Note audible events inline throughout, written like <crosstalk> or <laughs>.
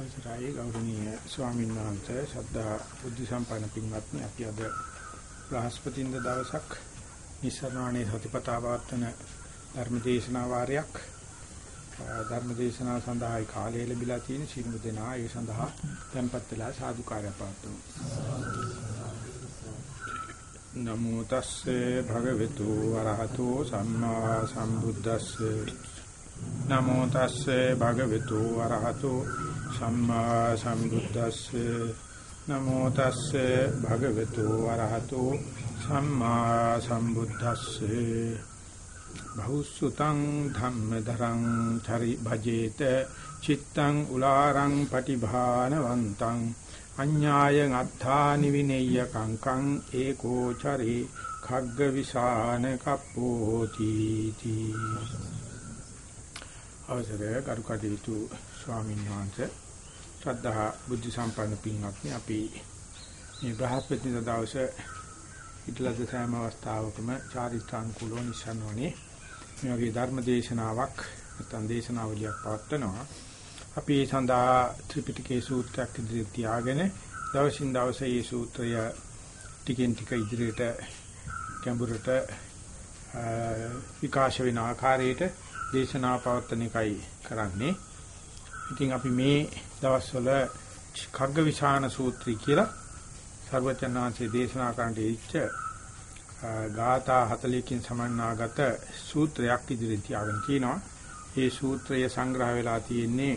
අවසරයි ගෞරවනීය ස්වාමීන් වහන්සේ. ශ්‍රද්ධා බුද්ධ සම්පන්න පින්වත්නි අපි අද බ්‍රහස්පතින්ද දවසක් නිස්සරණානේ සතිපතා පවත්වන ධර්මදේශනා වාරයක් ධර්මදේශනා සඳහායි කාලය ලැබිලා තියෙන සිළුමු දෙනා. ඒ සඳහා tempත් වෙලා සාදුකාරය පවත්වමු. නමෝ තස්සේ භගවතු වරහතෝ සම්මා සම්බුද්දස්සේ. නමෝ තස්සේ භගවතු වරහතෝ සම්මා සම්බුද්දස්සේ නමෝ තස්සේ භගවතු වරහතෝ සම්මා සම්බුද්දස්සේ බහුසුතං ධම්මදරං චරි භජේත චිත්තං උලාරං පටිභානවන්තං අඤ්ඤායං අත්ථානි විනෙය්‍ය කංකං ඒකෝ චරේ khagg විසාන කප්පෝති තී. අවසරය කරුකටීතු ස්වාමීන් වහන්සේ ශ්‍රද්ධා බුද්ධ සම්පන්න පින්වත්නි අපි මේ බ්‍රහස්පති දවසේ ඉట్లද සෑම අවස්ථාවකම චාරිත්‍රානුකූලව නිසන්වනේ මේ වගේ ධර්ම දේශනාවක් නැත්නම් දේශනාවලියක් පවත්වනවා අපි ඒ සඳහා ත්‍රිපිටකයේ සූත්‍රයක් ඉදිරියට තියාගෙන දවසින් දවස මේ සූත්‍රය ටිකෙන් ටික ඉදිරියට ගැඹුරට විකාශ වෙන ආකාරයට දේශනා පවත්වන එකයි කරන්නේ. ඉතින් අපි මේ දවස්වල කග්ගවිශාන සූත්‍රය කියලා සර්වචනාංශයේ දේශනා කරන්නට ඉච්ඡ ගාථා 40කින් සමන්නාගත සූත්‍රයක් ඉදිරියට තියාගෙන තිනවා. ඒ සූත්‍රය සංග්‍රහ වෙලා තියෙන්නේ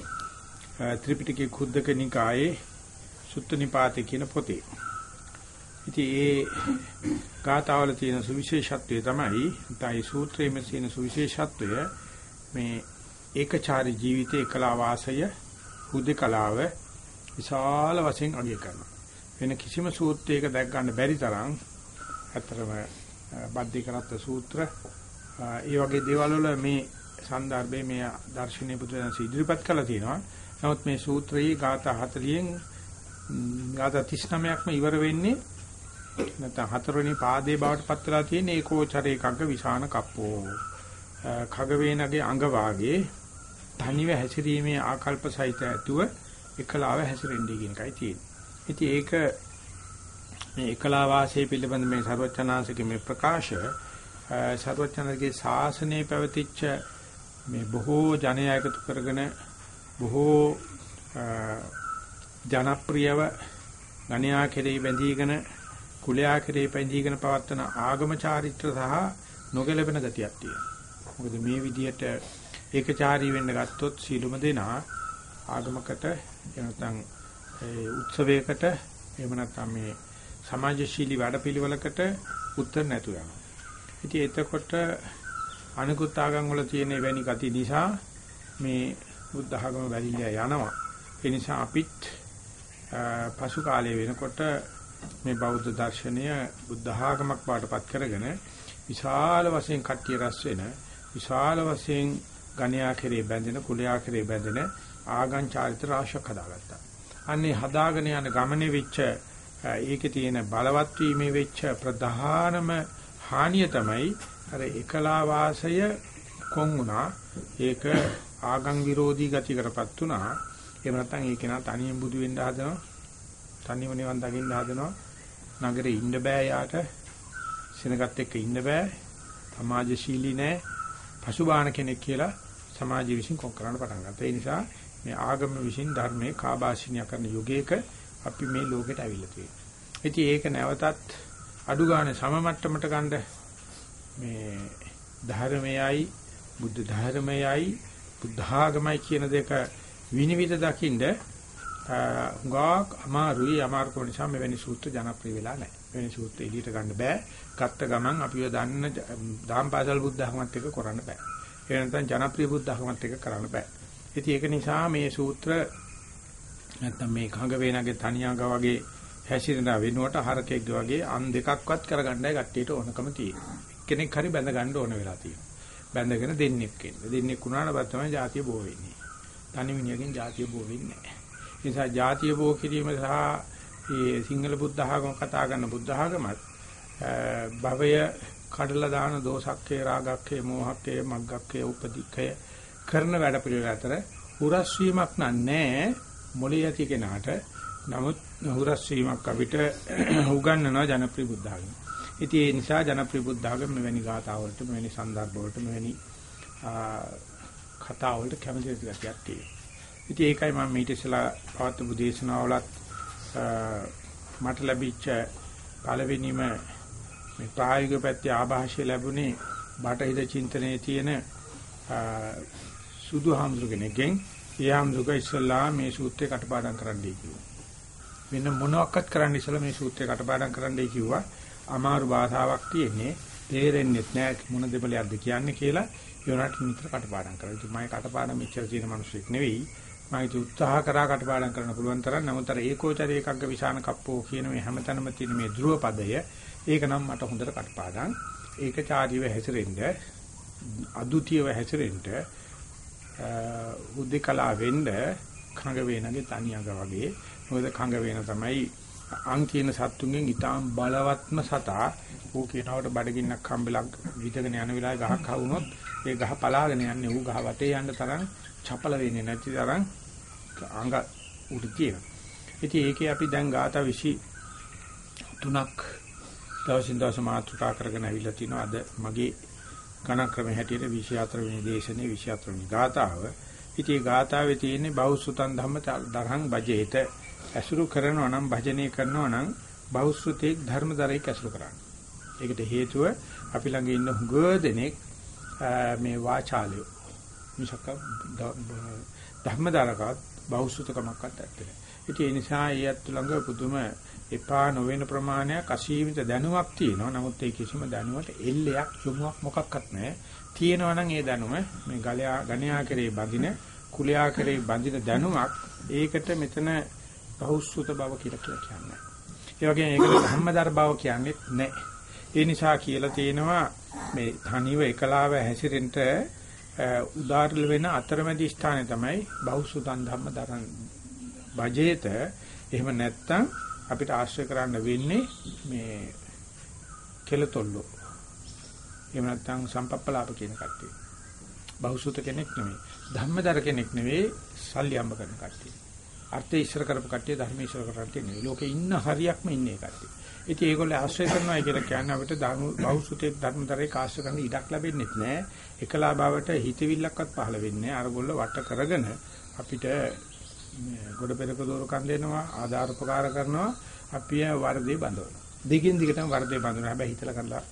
ත්‍රිපිටකයේ කුද්දක නිකායේ සුත්ත නිපාතේ කියන පොතේ. ඉතින් ඒ ගාථාවල තියෙන සුවිශේෂත්වය තමයි තයි සූත්‍රයේ තියෙන සුවිශේෂත්වය මේ ඒකචාරී ජීවිතේ එකලා වාසය හුදකලාව විශාල වශයෙන් අගය කරනවා. වෙන කිසිම සූත්‍රයක දැක් ගන්න බැරි තරම් අතරම බද්ධිකරත් සූත්‍ර ඒ වගේ දේවල් වල මේ සන්දර්භයේ මේ දර්ශනීය පුදුරන් ඉදිරිපත් කළා තියෙනවා. නමුත් මේ සූත්‍රයේ ગાථා 40න් ગાථා 39ක්ම ඉවර වෙන්නේ නැත්නම් හතරවෙනි පාදයේ බවට පත් වෙලා තියෙන ඒකෝචරේ කග්ග විසාන කප්පෝ. කග වේනගේ අඟ වාගේ තනිව හැසිරීමේ ආකල්ප සහිත ඇතුව එකලාව හැසිරෙන්නේ කියන එකයි තියෙන්නේ. ඉතින් ඒක මේ එකලා වාසය පිළිබඳ මේ ਸਰවචනාංශගේ මේ ප්‍රකාශය ਸਰවචනාංශගේ ශාසනයේ පැවතිච්ච මේ බොහෝ ජනය එකතු කරගෙන බොහෝ ජනප්‍රියව ගණ්‍යා කෙරෙහි බැඳීගෙන කුලයා කෙරෙහි බැඳීගෙන පවත්වන ආගම චාරිත්‍ර සහ නොගැලපෙන ගතියක් තියෙනවා. මොකද මේ විදියට ඒකචාරී වෙන්න ගත්තොත් සීලුම දෙනා ආගමකට නැත්නම් ඒ උත්සවයකට එහෙම නැත්නම් මේ සමාජශීලී වැඩපිළිවෙලකට උත්තර නැතු යනවා. ඉතින් එතකොට අනිකුත් ආගම් වල තියෙන එවැනි ගති නිසා මේ බුද්ධ ආගම වැළිලා යනවා. ඒ නිසා අපිත් පසු කාලයේ වෙනකොට මේ බෞද්ධ දර්ශනය බුද්ධ ආගමක් බාටපත් කරගෙන විශාල වශයෙන් කට්ටිය රැස් වෙන විශාල වශයෙන් ගණ්‍යා කෙරේ බැඳෙන කුලයා කෙරේ බැඳෙන ආගම් චාරිත්‍ර රාශියක් හදාගත්තා. අන්නේ හදාගෙන යන ගමනේ වෙච්ච ඒකේ තියෙන බලවත් වීමේ වෙච්ච ප්‍රධානම හානිය තමයි අර එකලා වාසය කොන් වුණා. ඒක ආගම් විරෝධී ගතියකටපත් වුණා. එහෙම නැත්නම් ඒ කෙනා තනියෙන් බුදු වෙන්න හදනවා. තනියම නිවන් දකින්න හදනවා. නගරේ ඉන්න බෑ යාට. සෙනගත් එක්ක ඉන්න බෑ. සමාජශීලී නෑ. පසුබාහන කෙනෙක් කියලා සමාජය විසින් කොක් කරන්න පටන් ගත්තා. ඒ නිසා මේ ආගම විසින් ධර්මයේ කාබාසිනිය කරන යුගයක අපි මේ ලෝකෙට අවිල්ල තියෙනවා. ඉතින් ඒක නැවතත් අඩු ගන්න සම මට්ටමට ගන්න මේ ධර්මයයි බුද්ධ ධර්මයයි බුද්ධාගමයි කියන දෙක විනිවිද දකින්ද ගාක් අමාරුයි අමාරුකම නිසා මෙවැනි සූත්‍ර ජනප්‍රිය වෙලා නැහැ. මෙවැනි සූත්‍ර එළියට ගන්න බෑ. ගත්ත ගමන් අපිව දන්න දාම්පාසල් බුද්ධ학මත් එක්ක කරන්න බෑ. ඒ නැත්නම් ජනප්‍රිය බුද්ධ학මත් එක්ක කරන්න බෑ. ඉතින් ඒක නිසා මේ සූත්‍ර නැත්නම් මේ කඟ වේනගේ තනියාග වගේ හැසිරෙන වෙනුවට හරකෙක් වගේ අන් දෙකක්වත් කරගන්නයි කට්ටියට ඕනකම තියෙනවා. කෙනෙක් හරි බැඳ ගන්න ඕන වෙලා තියෙනවා. බැඳගෙන දෙන්නෙක් ඉන්න. දෙන්නෙක් වුණාට පස්සේ තමයි ජාතිය බෝ වෙන්නේ. තනි මිනිහකින් ජාතිය බෝ වෙන්නේ නැහැ. ඒ නිසා ජාතිය බෝ කිරීම සහ මේ සිංහල බුද්ධ ආගම කතා කරන බුද්ධ ආගමත් භවය කඩලා දාන දෝසක්කේ රාගක්කේ මෝහක්කේ මග්ගක්කේ උපදික්කය කරන වැඩ පිළිවෙල අතර හුරස් වීමක් නැහැ මොළේ ඇති කෙනාට නමුත් හුරස් වීමක් අපිට <clears throat> උගන්වනවා ජනප්‍රිය බුද්ධාගම. ඉතින් ඒ නිසා ජනප්‍රිය බුද්ධාගම මෙවැනි ගාථාවලට මෙවැනි සන්දර්භ වලට මෙවැනි කතා වලට කැමති දෙයක් තියෙනවා. ඉතින් ඒකයි මම ඊට ඉස්සලා පවත්වපු දේශනාවලත් මට ලැබිච්ච පළවෙනිම මේ ප්‍රායෝගික පැත්තේ ආభాෂය ලැබුණේ බටහිර චින්තනයේ තියෙන සුදු හාමුදුර කෙනෙක්ගෙන් ඒ හාමුදුරුක ඉස්සලා මේ සූත්‍රය කටපාඩම් කරන්නයි කිව්වා. වෙන මොනවාක්වත් කරන්න ඉස්සලා මේ සූත්‍රය කටපාඩම් කරන්නයි කිව්වා. අමාරු භාෂාවක් තියෙන්නේ තේරෙන්නේ නැහැ මොන දෙබලයක්ද කියන්නේ කියලා යෝනට නිතර කටපාඩම් කරා. ඉතින් මම කටපාඩම් මෙච්චර තියෙන මිනිස්සෙක් නෙවෙයි. මම ඉතින් උත්සාහ කරා කටපාඩම් කරන්න පුළුවන් තරම් නමුත් අර ඒකෝචරී එකක්ග විසාන කප්පෝ කියන මේ හැමතැනම තියෙන මේ ධ්‍රුව පදය ඒක නම් මට හොඳට කටපාඩම්. ඒකචාරීව හැසිරෙන්න අදුතියව හැසිරෙන්න උද්දකලා වෙන්න කඟ වේනගේ තනියඟ වගේ. මොකද කඟ වේන තමයි අං කියන සත්තුන්ගෙන් ඊටාම් බලවත්ම සතා. ඌ කියනවට බඩගින්නක් හම්බෙලා විදගෙන යන වෙලාවේ ගහක් හවුනොත් ඒ ගහ පලාගෙන යන්නේ. ඌ ගහ වටේ යන්න තරම් චපල වෙන්නේ නැති තරම් අංග උඩ තියෙනවා. ඉතින් ඒකේ අපි දැන් ગાථා 23ක් දවසින් දවස මාතෘකා කරගෙන අවිල්ලා තිනවා අද මගේ ගණන් ක්‍රම හැටියට 24 වෙනි දේශනේ 24 වෙනි ગાතාව. ඉතින් මේ ગાතාවේ තියෙන්නේ බෞසුතන් ධම්ම දරහං බජේත ඇසුරු කරනවා නම් භජනය කරනවා නම් බෞසුතේක් ධර්මදරේක ඇසුරු කරන්න. ඒකට හේතුව අපි ළඟ ඉන්න හුඟ දෙනෙක් මේ වාචාලයෝ මිසක ධර්මදරකත් බෞසුතකමක්වත් ඇත්තේ. ඉතින් ඒ නිසා ඊයත් ළඟ පුදුම එපා නොවන ප්‍රමාණයක් අසීමිත දැනුමක් තියෙනවා. නමුත් ඒ කිසිම දැනුමට එල්ලයක් යොමුක් මොකක්වත් නැහැ. තියෙනවා නම් ඒ දැනුම මේ ගලයා ගණයා කරේ බඳින කුලයා කරේ බඳින දැනුමක් ඒකට මෙතන බෞසුත බව කියලා කියන්නේ. ඒ වගේම ඒකට ධම්මදර බව කියන්නේ නැහැ. ඒ නිසා කියලා තියෙනවා මේ තනිව එකලාව හැසිරෙන්න උදාරල වෙන අතරමැදි ස්ථානේ තමයි බෞසුතන් ධම්ම දරන් බජේත එහෙම නැත්තම් අපිට ආශ්‍රය කරන්න වෙන්නේ මේ කෙලතොල්ලෝ එහෙම නැත්තම් සම්පප්පලාප කියන කට්ටිය. බෞසුත කෙනෙක් නෙමෙයි. ධම්මදර කෙනෙක් නෙවෙයි සල්ලි අම්බ කරන කට්ටිය. අර්ථය ඉස්සර කරපු කට්ටිය ධර්ම ඉස්සර කරන කට්ටිය නෙවෙයි. ලෝකේ ඉන්න හරියක්ම ඉන්නේ කට්ටිය. ඉතින් ඒගොල්ලෝ ආශ්‍රය කරනවා කියලා කියන්නේ අපිට බෞසුතේ ධර්මතරේ කාශ්‍ය කරන්න ඉඩක් ලැබෙන්නේ නැහැ. එකලා බවට හිතවිල්ලක්වත් පහළ වෙන්නේ නැහැ. අරගොල්ල වට කරගෙන අපිට ගොඩ පෙරක දෝරකම් දෙනවා, ආධාර උපකාර කරනවා, අපි වර්ධේ බඳවනවා. දිගින් දිගටම වර්ධේ බඳිනවා. හැබැයි හිතලා කරලා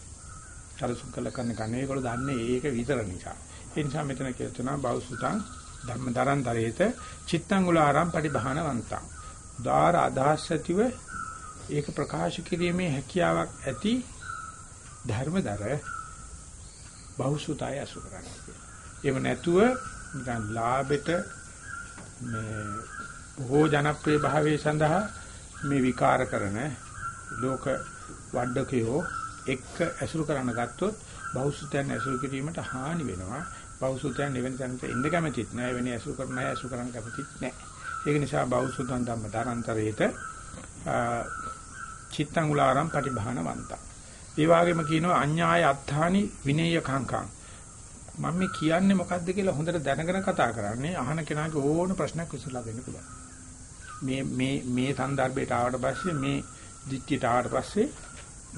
සරසුම් කළ කරන කන්නේ ඒගොල්ලෝ දන්නේ ඒක විතර නිසා. ඒ නිසා මෙතන කියලා තුනා බෞසුතං ධම්මදරන් තරේත චිත්තං උලාරම් පටිභානවන්තං. උදාර අදහස් ඇතිව ඒක ප්‍රකාශ කිරීමේ හැකියාවක් ඇති ධර්මදර බහුසුතය අසු කරන්නේ. එහෙම නැතුව නිකන් ලාභෙට මේ බොහෝ ජනප්‍රිය භාවයේ සඳහා මේ විකාර කරන ලෝක වඩකයෝ එක්ක ඇසුරු කරන්න ගත්තොත් බෞසුතයන් ඇසුරු කිරීමට හානි වෙනවා. බෞසුතයන් එවැනි තැනට එන්න කැමතිත් නෑ. එවැනි ඇසුරු කරන අය ඇසුරු කරන්න කැමතිත් නෑ. ඒක නිසා බෞසුතන් ධම්ම තරන්තරේට චිත්තං උලාරම් පටිභානවන්තං. ඒ වගේම කියනවා අඤ්ඤාය අත්තානි විනේය කංකං. මම මේ කියන්නේ මොකද්ද කියලා හොඳට දැනගෙන කතා කරන්නේ අහන කෙනාගේ ඕන ප්‍රශ්නයක් විසඳලා දෙන්න පුළුවන්. මේ මේ මේ સંદર્ભයට ආවට පස්සේ මේ දිට්ඨියට ආවට පස්සේ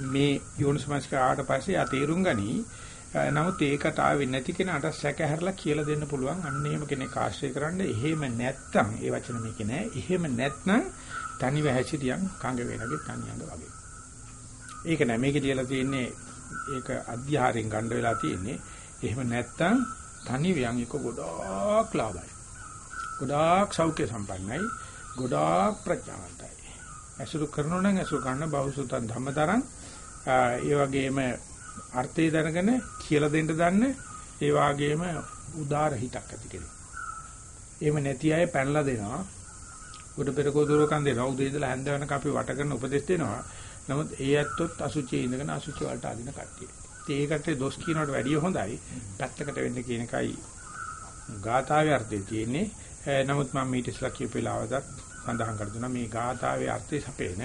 මේ යෝනිසමස්ක ආවට පස්සේ අතේරුම් ගනි. නමුත් ඒකට ආවෙ නැති කෙනාට සැකහැරලා කියලා දෙන්න පුළුවන්. අන්න එහෙම කෙනෙක් ආශ්‍රය කරන්න. එහෙම නැත්තම් ඒ වචන මේකේ නෑ. එහෙම නැත්නම් තනිව හැසිරියන් කඟ වෙනගේ තනියඟ වගේ. ඒක නෑ මේකේ කියලා තියෙන්නේ ඒක අධ්‍යාහාරයෙන් ගන්න වෙලා තියෙන්නේ එහෙම නැත්තම් තනිවියන් එක ගොඩාක් ලාභයි. ගොඩාක් සෞඛ්‍ය සම්පන්නයි. ගොඩාක් ප්‍රඥාවන්තයි. ඇසුරු කරනෝ නම් ඇසුරු ගන්න බහුසුතන් ධම්මතරං ඒ වගේම අර්ථය දැනගෙන කියලා දෙන්න දන්න ඒ වගේම උදාර හිතක් ඇති කෙනෙක්. එහෙම නැති අය පැනලා දෙනවා උඩ පෙරකෝ දුරකම් දෙනවා. උදේ ඉඳලා හැන්ද වෙනකම් අපි වට කරන උපදෙස් දෙනවා. නමුත් ඒ ඇත්තොත් අසුචි ඉඳගෙන අසුචි වලට අදින කට්ටිය. ඉතින් ඒකට දොස් කියනවට වැඩිය හොඳයි. පැත්තකට වෙන්න කියන එකයි ගාථාවේ අර්ථය තියෙන්නේ. නමුත් මම මීට ඉස්සලා කියපු වෙලාවදත් සඳහන් කර දුන්නා මේ ගාථාවේ අර්ථය සපේන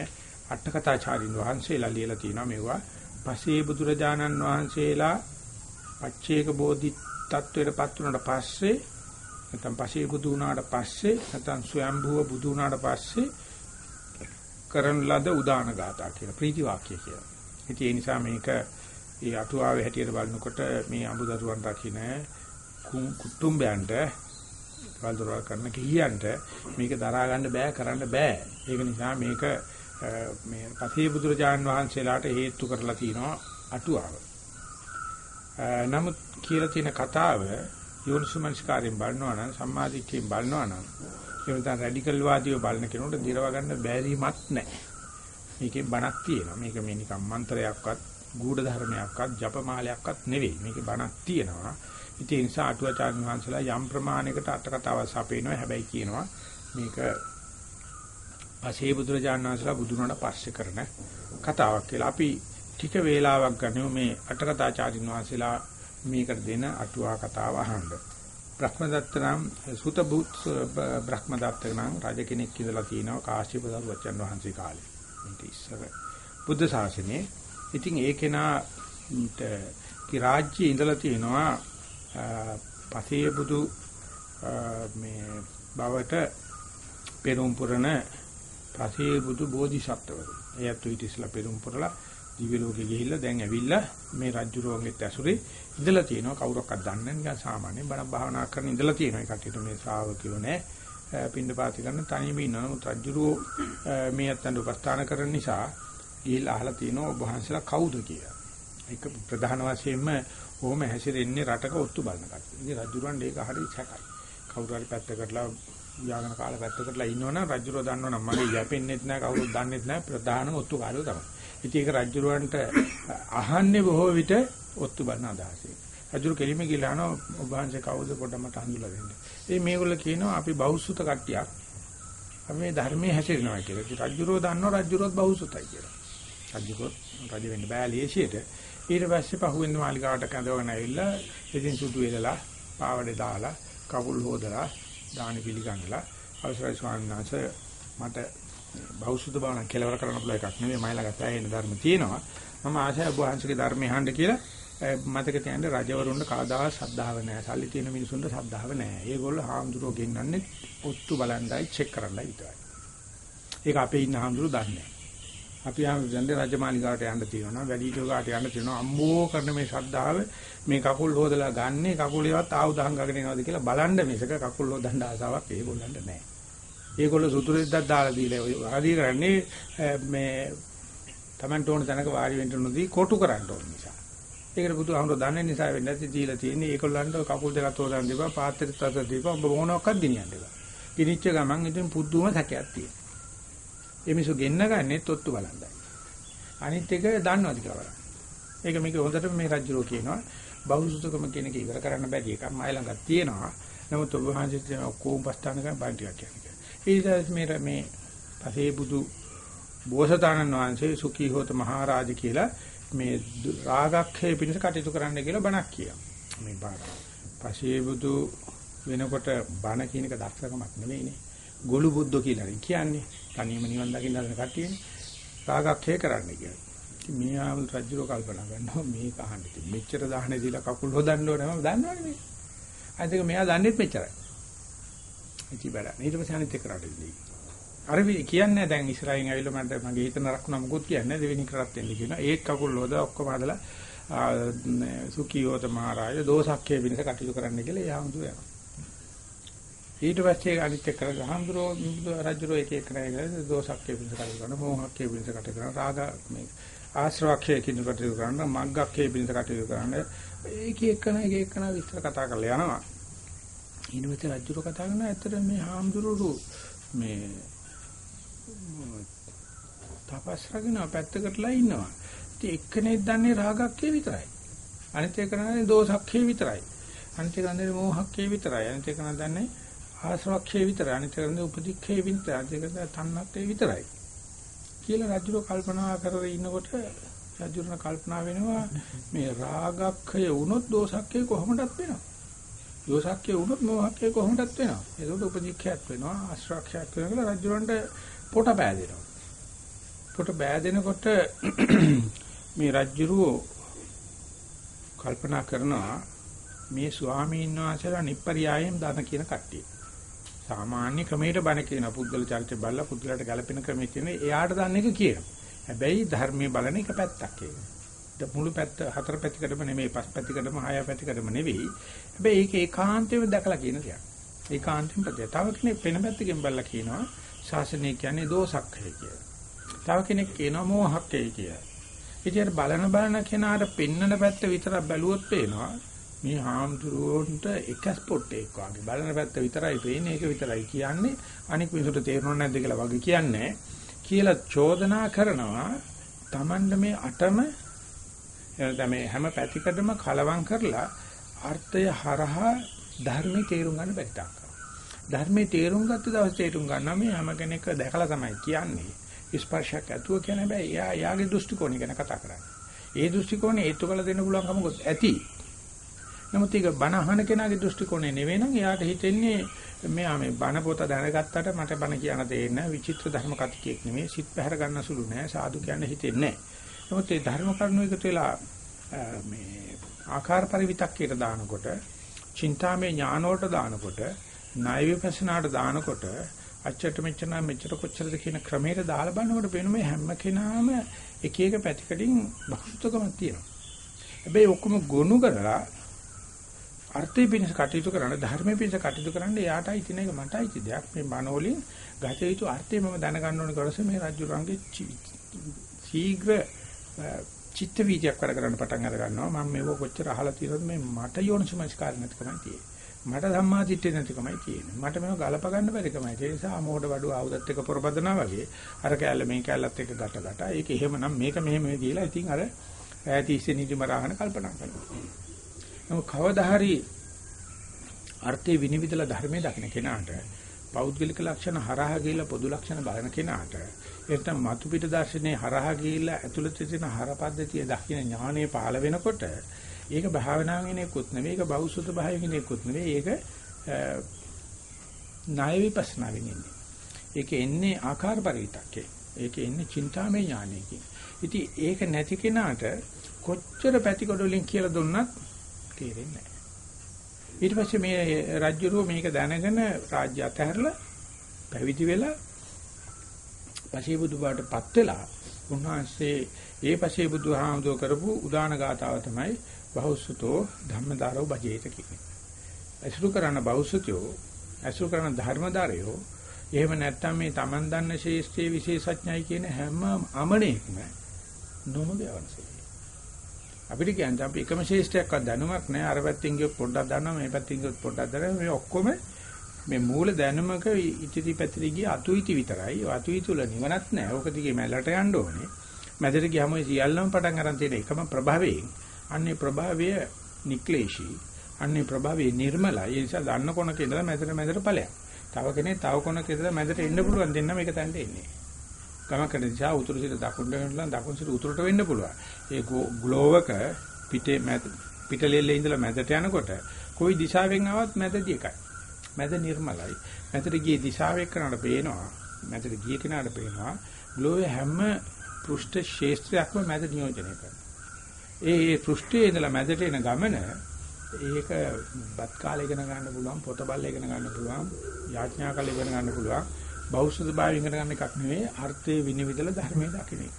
අටකථාචාරින් වහන්සේලා ලියලා තියෙනවා මේවා. පසේ බුදුරජාණන් වහන්සේලා පච්චේක බෝධි තත්වයටපත් වුණාට පස්සේ නැත්නම් පසේ බුදු වුණාට පස්සේ නැත්නම් ස්වයම්භුව බුදු වුණාට පස්සේ කරන ලද උදාන ගාථා කියලා ප්‍රීති වාක්‍ය කියලා. ඉතින් ඒ නිසා මේක ඒ අටුවාවේ හැටියට බලනකොට මේ අඹදරුවන් රකින්න කුටුම්බයන්ට වල්දරවල් කරන කීයන්ට මේක දරා ගන්න බෑ කරන්න බෑ. ඒක නිසා මේක මේ පසේ බුදුරජාන් වහන්සේලාට හේතු කරලා තිනවා අටුවාව. නමුත් කියලා තියෙන කතාව යෝනිසුමනස්කාරයෙන් බලනවා නම් සම්මාදිට්ඨියෙන් බලනවා නම් එහෙම රැඩිකල් වාදීව බලන කෙනෙකුට දිරව ගන්න බැරිමත් නැහැ. මේකේ බණක් තියෙනවා. මේක මේ නිකම් මන්ත්‍රයක්වත්, ගූඪ ධර්මයක්වත්, ජපමාලයක්වත් නෙවෙයි. මේකේ බණක් තියෙනවා. ඉතින් ඒ නිසා අටුවාචාර්ය වහන්සේලා යම් ප්‍රමාණයකට අට කතාවක් සපේනවා. හැබැයි කියනවා මේක පසේ බුදුරජාණන් වහන්සේලා බුදුනට පස්සේ කරන කතාවක් කියලා. අපි ටික වේලාවක් ගනිමු මේ අට කතාචාර්ය වහන්සේලා මේකට දෙන අටුවා කතාව අහන්න. බ්‍රහ්මදත්ත නම් සුත බුත් බ්‍රහ්මදත්ත නම් රජ කෙනෙක් ඉඳලා තිනවා කාශ්‍යප දරුවචන් වහන්සේ කාලේ. මේක ඉස්සර බුද්ධ ශාසනයේ. ඉතින් ඒ කෙනා කි රාජ්‍යයේ ඉඳලා තිනවා පසේ බුදු මේ බවට පෙරම් පුරණ පසේ බුදු බෝධිසත්වවරු. එයත් ඊට ඉස්ලා පෙරම් පුරලා දිව්‍ය ලෝකෙ ගිහිල්ලා දැන් ඇවිල්ලා මේ රජුරුවන්ගෙත් ඇසුරේ ඉඳලා තියෙනවා. කවුරක්වත් දන්නේ නැහැ නිකන් සාමාන්‍ය බණ භාවනා කරන ඉඳලා තියෙනවා. ඒ කට්ටියට මේ ශ්‍රාවකයෝ නැහැ පින්ඩ පාති කරන තනියම ඉන්නවා. නමුත් රජුරුව මේ අතන උපස්ථාන කරන නිසා ගිහිල්ලා අහලා තියෙනවා ඔබ වහන්සේලා කවුද කියලා ඒක ප්‍රධාන වශයෙන්ම කොහොම හැසිරෙන්නේ රටක ඔත්තු බලන කට්ටිය. ඉතින් රජුරන් ඒක හරි සැකයි. කවුරු හරි පැත්තකටලා යාගෙන කාලා පැත්තකටලා ඉන්නවනම් රජුරෝ දන්නවනම් මගේ යැපෙන්නෙත් නැහැ කවුරුත් දන්නෙත් නැහැ ප්‍රධානම ඔත්තු කාර්යය තමයි. ඉතින් ඒක රජුරවන්ට අහන්නේ බොහෝ විට ඔත්තු බලන අදහසෙන්. රජුර කෙලිම ගිහලා අහනවා ඔබ වහන්සේ කවුද පොඩ්ඩක් මට හඳුලා දෙන්න. ඒ මේගොල්ලෝ කියනවා අපි බෞසුත කට්ටියක්. අපි මේ ධර්මයේ හැසිරෙනවා කියලා. ඉතින් රජුරෝ දන්නවා රජුරොත් බෞසුතයි කියලා. රජුරොත් රජ වෙන්න බෑ ලේසියට. ඊට පස්සේ පහුවෙන් මාලිකාවට කැඳවගෙන ඇවිල්ලා ඉතින් සුදු වෙලලා පාවඩේ දාලා කකුල් හොදලා දානි පිළිගන්නලා අවසරයි ස්වාමීන් වහන්සේ මට බෞද්ධ බවන කෙලවර කරන්න පුළුවන් එකක් නෙවෙයි මයි ළඟ තැහෙන ධර්ම තියෙනවා. මම ආශය ඔබ වහන්සේගේ ධර්මය අහන්න කියලා. මතක තියාගන්න රජවරුන්ට කවදා සද්ධාව නැහැ. සල්ලි තියෙන මිනිසුන්ට සද්ධාව නැහැ. ඒගොල්ලෝ හාමුදුරුවෝ ගෙන්නන්නේ ඔත්තු බලන්ඩයි චෙක් කරන්නයි විතරයි. ඒක අපේ ඉන්න හාමුදුරුවෝ දන්නේ නැහැ. අපි ආමෙන්ද රජමාලිගාවට යන්න තියෙනවා වැඩිහිටියෝගාට යන්න තියෙනවා අම්මෝ කරන මේ ශ්‍රද්ධාව මේ කකුල් හොදලා ගන්නේ කකුලේවත් ආයුධ හංගගෙන එනවද කියලා බලන්න මේක කකුල් හොදන්න ආසාවක් ඒගොල්ලන්ට නැහැ. ඒගොල්ලෝ සුතුරෙද්දක් දාලා දීලා ආදී කරන්නේ මේ Tamanට ඕන තැනක වාඩි වෙන්න නොදී කොටු කරන්න ඕන නිසා. ඒකට බුදුහාමුදුරුවෝ දන්නේ නිසා වෙන්නේ නැති දීලා තියෙන්නේ ඒගොල්ලන්ට කකුල් දෙකක් හොදන්න දීපා පාත්‍රෙත් අත දීපා ඔබ මොනවාක්වත් දිනියන්න එපා. පිනිච්ච ගමන් ඉතින් පුදුම සැකයක් තියෙනවා. ඒ මිනිස්සු ගෙන්න ගන්නෙත් ඔත්තු බලන්නයි. අනිත් එක දන්නවද කියලා බලන්න. ඒක මේක හොඳට මේ රජුරෝ කියනවා බෞද්ධකම කියන එක ඉවර කරන්න බැරි එකක් මයි ළඟ තියෙනවා. නමුත් ඔබ වහන්සේ ඔක්කොම පස්තාන කරන බණ ටිකක් කියන්නේ. ඊට මේ මේ පසේ බුදු බෝසතාණන් වහන්සේ සුඛී හොත මහරජා කියලා මේ රාගක්ෂය පිණිස කටයුතු කරන්න කියලා බණක් කියනවා. මේ බණ. පසේ බුදු වෙනකොට බණ කියන එක දක්ෂකමක් නෙවෙයිනේ. ගොළු බුද්ධ කියලා කියන්නේ. තනියම නිවන් දකින්න හදන කට්ටියනේ. රාගක්ෂය කරන්න කියලා. ඉතින් මේ ආවල් රජුරෝ කල්පනා කරනවා මේක අහන්න ඉතින් මෙච්චර දාහනේ දීලා කකුල් හොදන්න ඕනේ මම දන්නවනේ මේක. අනිත් එක මෙයා දන්නෙත් මෙච්චරයි. ඉති බඩ. ඊට පස්සේ අනිත් එක කරට ඉන්නේ. අර කියන්නේ දැන් ඉස්රායින් ඇවිල්ලා මට මගේ හිත නරකුණා මොකොත් කියන්නේ දෙවෙනි කරත් එන්න කියනවා. ඒත් කකුල් හොද ඔක්කොම හදලා සුඛියෝත මහරජා දෝසක්කේ විනස කටයුතු කරන්න කියලා යාමුතු යනවා. ඊට පස්සේ අනිත් එක්ක හඳුරෝ රජුරෝ එක එක කරගෙන දෝෂක්කේ පිණිස කටයුතු කරන මොහක්කේ පිණිස කටයුතු කරන රාග මේ ආශ්‍රවක්කේ කිනු කටයුතු කරන මග්ගක්කේ පිණිස කටයුතු කරන ඒක එක්කන එක එක්කන විස්තර කතා කරලා යනවා. ඊට පස්සේ රජුරෝ කතා කරන ඇත්තට මේ හාමුදුරුවෝ මේ තපස් රකින්න පැත්තකටලා ඉන්නවා. ඉතින් එක්කෙනෙක් දන්නේ රාගක්කේ විතරයි. අනිත් එක කරන්නේ දෝෂක්කේ විතරයි. අනිත් එක දන්නේ මොහක්කේ විතරයි. අනිත් එක දන්නේ ආශ්‍රවක්ෂේ විතරයි. අනිත් කරන්නේ උපදික්ඛේ විතරයි. අනිත් තන්නත්තේ විතරයි. කියලා රජුර කල්පනා කරගෙන ඉන්නකොට රජුරන කල්පනා වෙනවා මේ රාගක්ඛය වුණොත් දෝසක්ඛය කොහොමදත් වෙනවා. දෝසක්ඛය වුණොත් මොහක්ඛය කොහොමදත් වෙනවා. ඒකට උපදික්ඛයක් වෙනවා. ආශ්‍රවක්ෂයක් වෙනවා කියලා රජුරන්ට පොට පෑදෙනවා පොට බෑදෙනකොට මේ රජුරෝ කල්පනා කරනවා මේ ස්වාමීන් වහන්සේලා නිප්පරියායෙන් දන කියන කට්ටිය. සාමාන්‍ය ක්‍රමයට බණ කියන පුද්ගල චරිත බලලා පුද්ගලට ගැළපෙන ක්‍රමයේ තියෙන එයාට දන්න එක කියනවා. හැබැයි ධර්මයේ බලන එක පැත්තක් ඒක. මුළු පැත්ත හතර පැතිකඩම නෙමෙයි පස් පැතිකඩම හය පැතිකඩම නෙවෙයි. හැබැයි ඒක ඒකාන්තයෙන් දැකලා කියන දෙයක්. ඒකාන්තයෙන් ප්‍රත්‍ය. තව කෙනෙක් වෙන පැත්තකින් බලලා කියනවා ශාසනය කියන්නේ දෝසක්ඛය කියලා. තව කෙනෙක් කියනවා මෝහක්ඛය කියලා. ඉතින් බලන බලන කෙනාට පෙන්නන පැත්ත විතරක් බැලුවොත් පේනවා මේ හාමුදුරුවන්ට එක ස්පොට් එකක් වගේ. බලන පැත්ත විතරයි පේන්නේ ඒක විතරයි කියන්නේ. අනික මිනිසුන්ට තේරෙනව නැද්ද කියලා වගේ කියන්නේ. කියලා චෝදනා කරනවා. Tamand මේ අටම එනද මේ හැම පැතිකඩම කලවම් කරලා අර්ථය හරහා ධර්මයේ තේරුම් ගන්න බැරි තාක් ධර්මයේ තේරුම් ගත්ත දවසේ තේරුම් ගන්නවා මේ හැම කෙනෙක් දැකලා තමයි කියන්නේ. ස්පර්ශයක් ඇතුව කියන හැබැයි එයා එයාගේ දෘෂ්ටි කෝණය ගැන කතා කරන්නේ. ඒ දෘෂ්ටි කෝණය ඒත්තු කළ දෙන්න පුළුවන් කමකුත් ඇති. නමුත් ඒක බණ අහන කෙනාගේ දෘෂ්ටි කෝණය නෙවෙයි නම් එයාට හිතෙන්නේ මෙයා මේ බණ පොත දැනගත්තට මට බණ කියන දෙන්න විචිත්‍ර ධර්ම කතිකයක් නෙමෙයි සිත් පැහැර ගන්න සුළු නෑ සාදු කියන්නේ හිතෙන්නේ නෑ. නමුත් මේ ධර්ම කරුණු එකතු වෙලා මේ ආකාර පරිවිතක්කයට දානකොට චින්තාමේ ඥාන වලට දානකොට ණය විපස්සනාට දානකොට අච්චට මෙච්චර මෙච්චර කොච්චරද කියන ක්‍රමයට දාලා බලනකොට පේන මේ හැම කෙනාම එක එක පැතිකඩින් බහුසුතකමක් තියෙනවා. හැබැයි ඔක්කොම ගොනු කරලා අර්ථය පිණිස කටයුතු කරන ධර්මයේ පිණිස කටයුතු කරන්න එයාටයි තියෙන එක මටයි තියෙ දෙයක්. මේ බණෝලින් ගත යුතු අර්ථය මම දැනගන්න ඕනේ කරස මේ රාජ්‍යරංගේ ශීඝ්‍ර චිත්ත වීජයක් වැඩ කරන්න පටන් අර ගන්නවා. මම මේක කොච්චර අහලා තියෙනවද මේ මට යෝනිසමස්කාර නැතිකමයි තියෙන්නේ. මට සම්මාදිට්ඨිය නැතිකමයි තියෙන්නේ. මට මේව ගලප ගන්න බැරිකමයි ඒ නිසා මෝඩ වඩුව ආවුදත් එක පොරබදනා වගේ අර කැල්ල මේ කැල්ලත් එක ගැට ගැට ඒක එහෙමනම් මේක මෙහෙම කියලා ඉතින් අර ඈත ඉස්සේ නිදිම රාහන කල්පනා කරනවා. නමුත් කවදා හරි අර්ථේ විනිවිදලා ධර්මයේ දකින්න කෙනාට පෞද්ගලික ලක්ෂණ හරහා ගිහිල්ලා පොදු ලක්ෂණ බලන කෙනාට එතන මතු පිට දර්ශනේ හරහා ගිහිල්ලා ඇතුළත තියෙන හරපද්ධතිය දකින්න ඥානය පහළ වෙනකොට ඒක භාවනාවෙන් එක්කුත් නෙවෙයි ඒක බෞසුත භාවයෙන් එක්කුත් නෙවෙයි ඒක ණය විපස්සනාවෙන් ඉන්නේ. ඒක එන්නේ ආකාර පරිවිතක්කේ. ඒක එන්නේ චින්තාමය ඥානයකින්. ඉතින් ඒක නැති කෙනාට කොච්චර පැතිකොඩ වලින් කියලා දුන්නත් තේරෙන්නේ නැහැ. ඊට පස්සේ මේ රජ්‍යරුව මේක දැනගෙන රාජ්‍ය අතහැරලා පැවිදි වෙලා පසේ බුදුබාටපත් වෙලා උන්වහන්සේ ඒ පසේ බුදුහාමුදුර කරපු උදාන ගාතාව තමයි බහුසුතෝ ධම්මදාරෝ බජේත කියන්නේ. අසුරු කරන බහුසුතෝ අසුරු කරන ධර්මදාරයෝ එහෙම නැත්නම් මේ Taman දන්න ශේෂ්ත්‍රයේ විශේෂඥයි කියන හැම අමණේක්ම නොමග යවනසෙයි. අපිට කියන්නේ අපි එකම ශේෂ්ඨයක්වත් දැනුමක් නැහැ. අර පැත්තෙන් ගියොත් පොඩ්ඩක් දන්නවා, මේ පැත්තෙන් ගියොත් පොඩ්ඩක් දන්නවා. මේ ඔක්කොම මේ මූල දැනුමක ඉතිරි පැතිරි ගිය අතුයිති විතරයි. අතුයිති වල නිවනක් නැහැ. ඕක දිගේ මැලට යන්න ඕනේ. මැදට ගියාම සියල්ලම පටන් අරන් තියෙන එකම ප්‍රභාවයෙන් අන්නේ ප්‍රභාවය නික්ලේශී. අන්නේ ප්‍රභාවය නිර්මලයි. ඒ නිසා දන්න කොනක ඉඳලා මැදට මැදට ඵලයක්. තව කෙනෙක් තව කොනක ඉඳලා මැදට එන්න පුළුවන් දෙන්න මේක තැන්ට එන්නේ. ගමකට දිශා උතුරු සිට දකුණට වෙනවා දකුණු සිට උතුරට වෙන්න පුළුවන්. ඒ ග්ලෝවක පිටේ මැද පිටලෙල්ලේ ඉඳලා මැදට යනකොට කොයි දිශාවෙන් ආවත් මැදදී එකයි. මැද නිර්මලයි. මැදට ගියේ දිශාවෙන් කරනට පේනවා. මැදට ගිය කෙනාට පේනවා ග්ලෝවේ හැම පෘෂ්ඨ ශේෂ්ත්‍රයක්ම මැද නියෝජනය කරනවා. ඒ ඒ පෘෂ්ඨයේ ඉඳලා මැදට එන ගමන ඒක බත් කාලේ ඉගෙන ගන්න පුළුවන් පොත බල්ල ඉගෙන ගන්න පුළුවන් යාඥා කාලේ ඉගෙන ගන්න පුළුවන් බෞද්ධ භාවයෙන් ඉගෙන ගන්න එකක් නෙවෙයි අර්ථයේ විනිවිදලා ධර්මයේ දකින්න එක.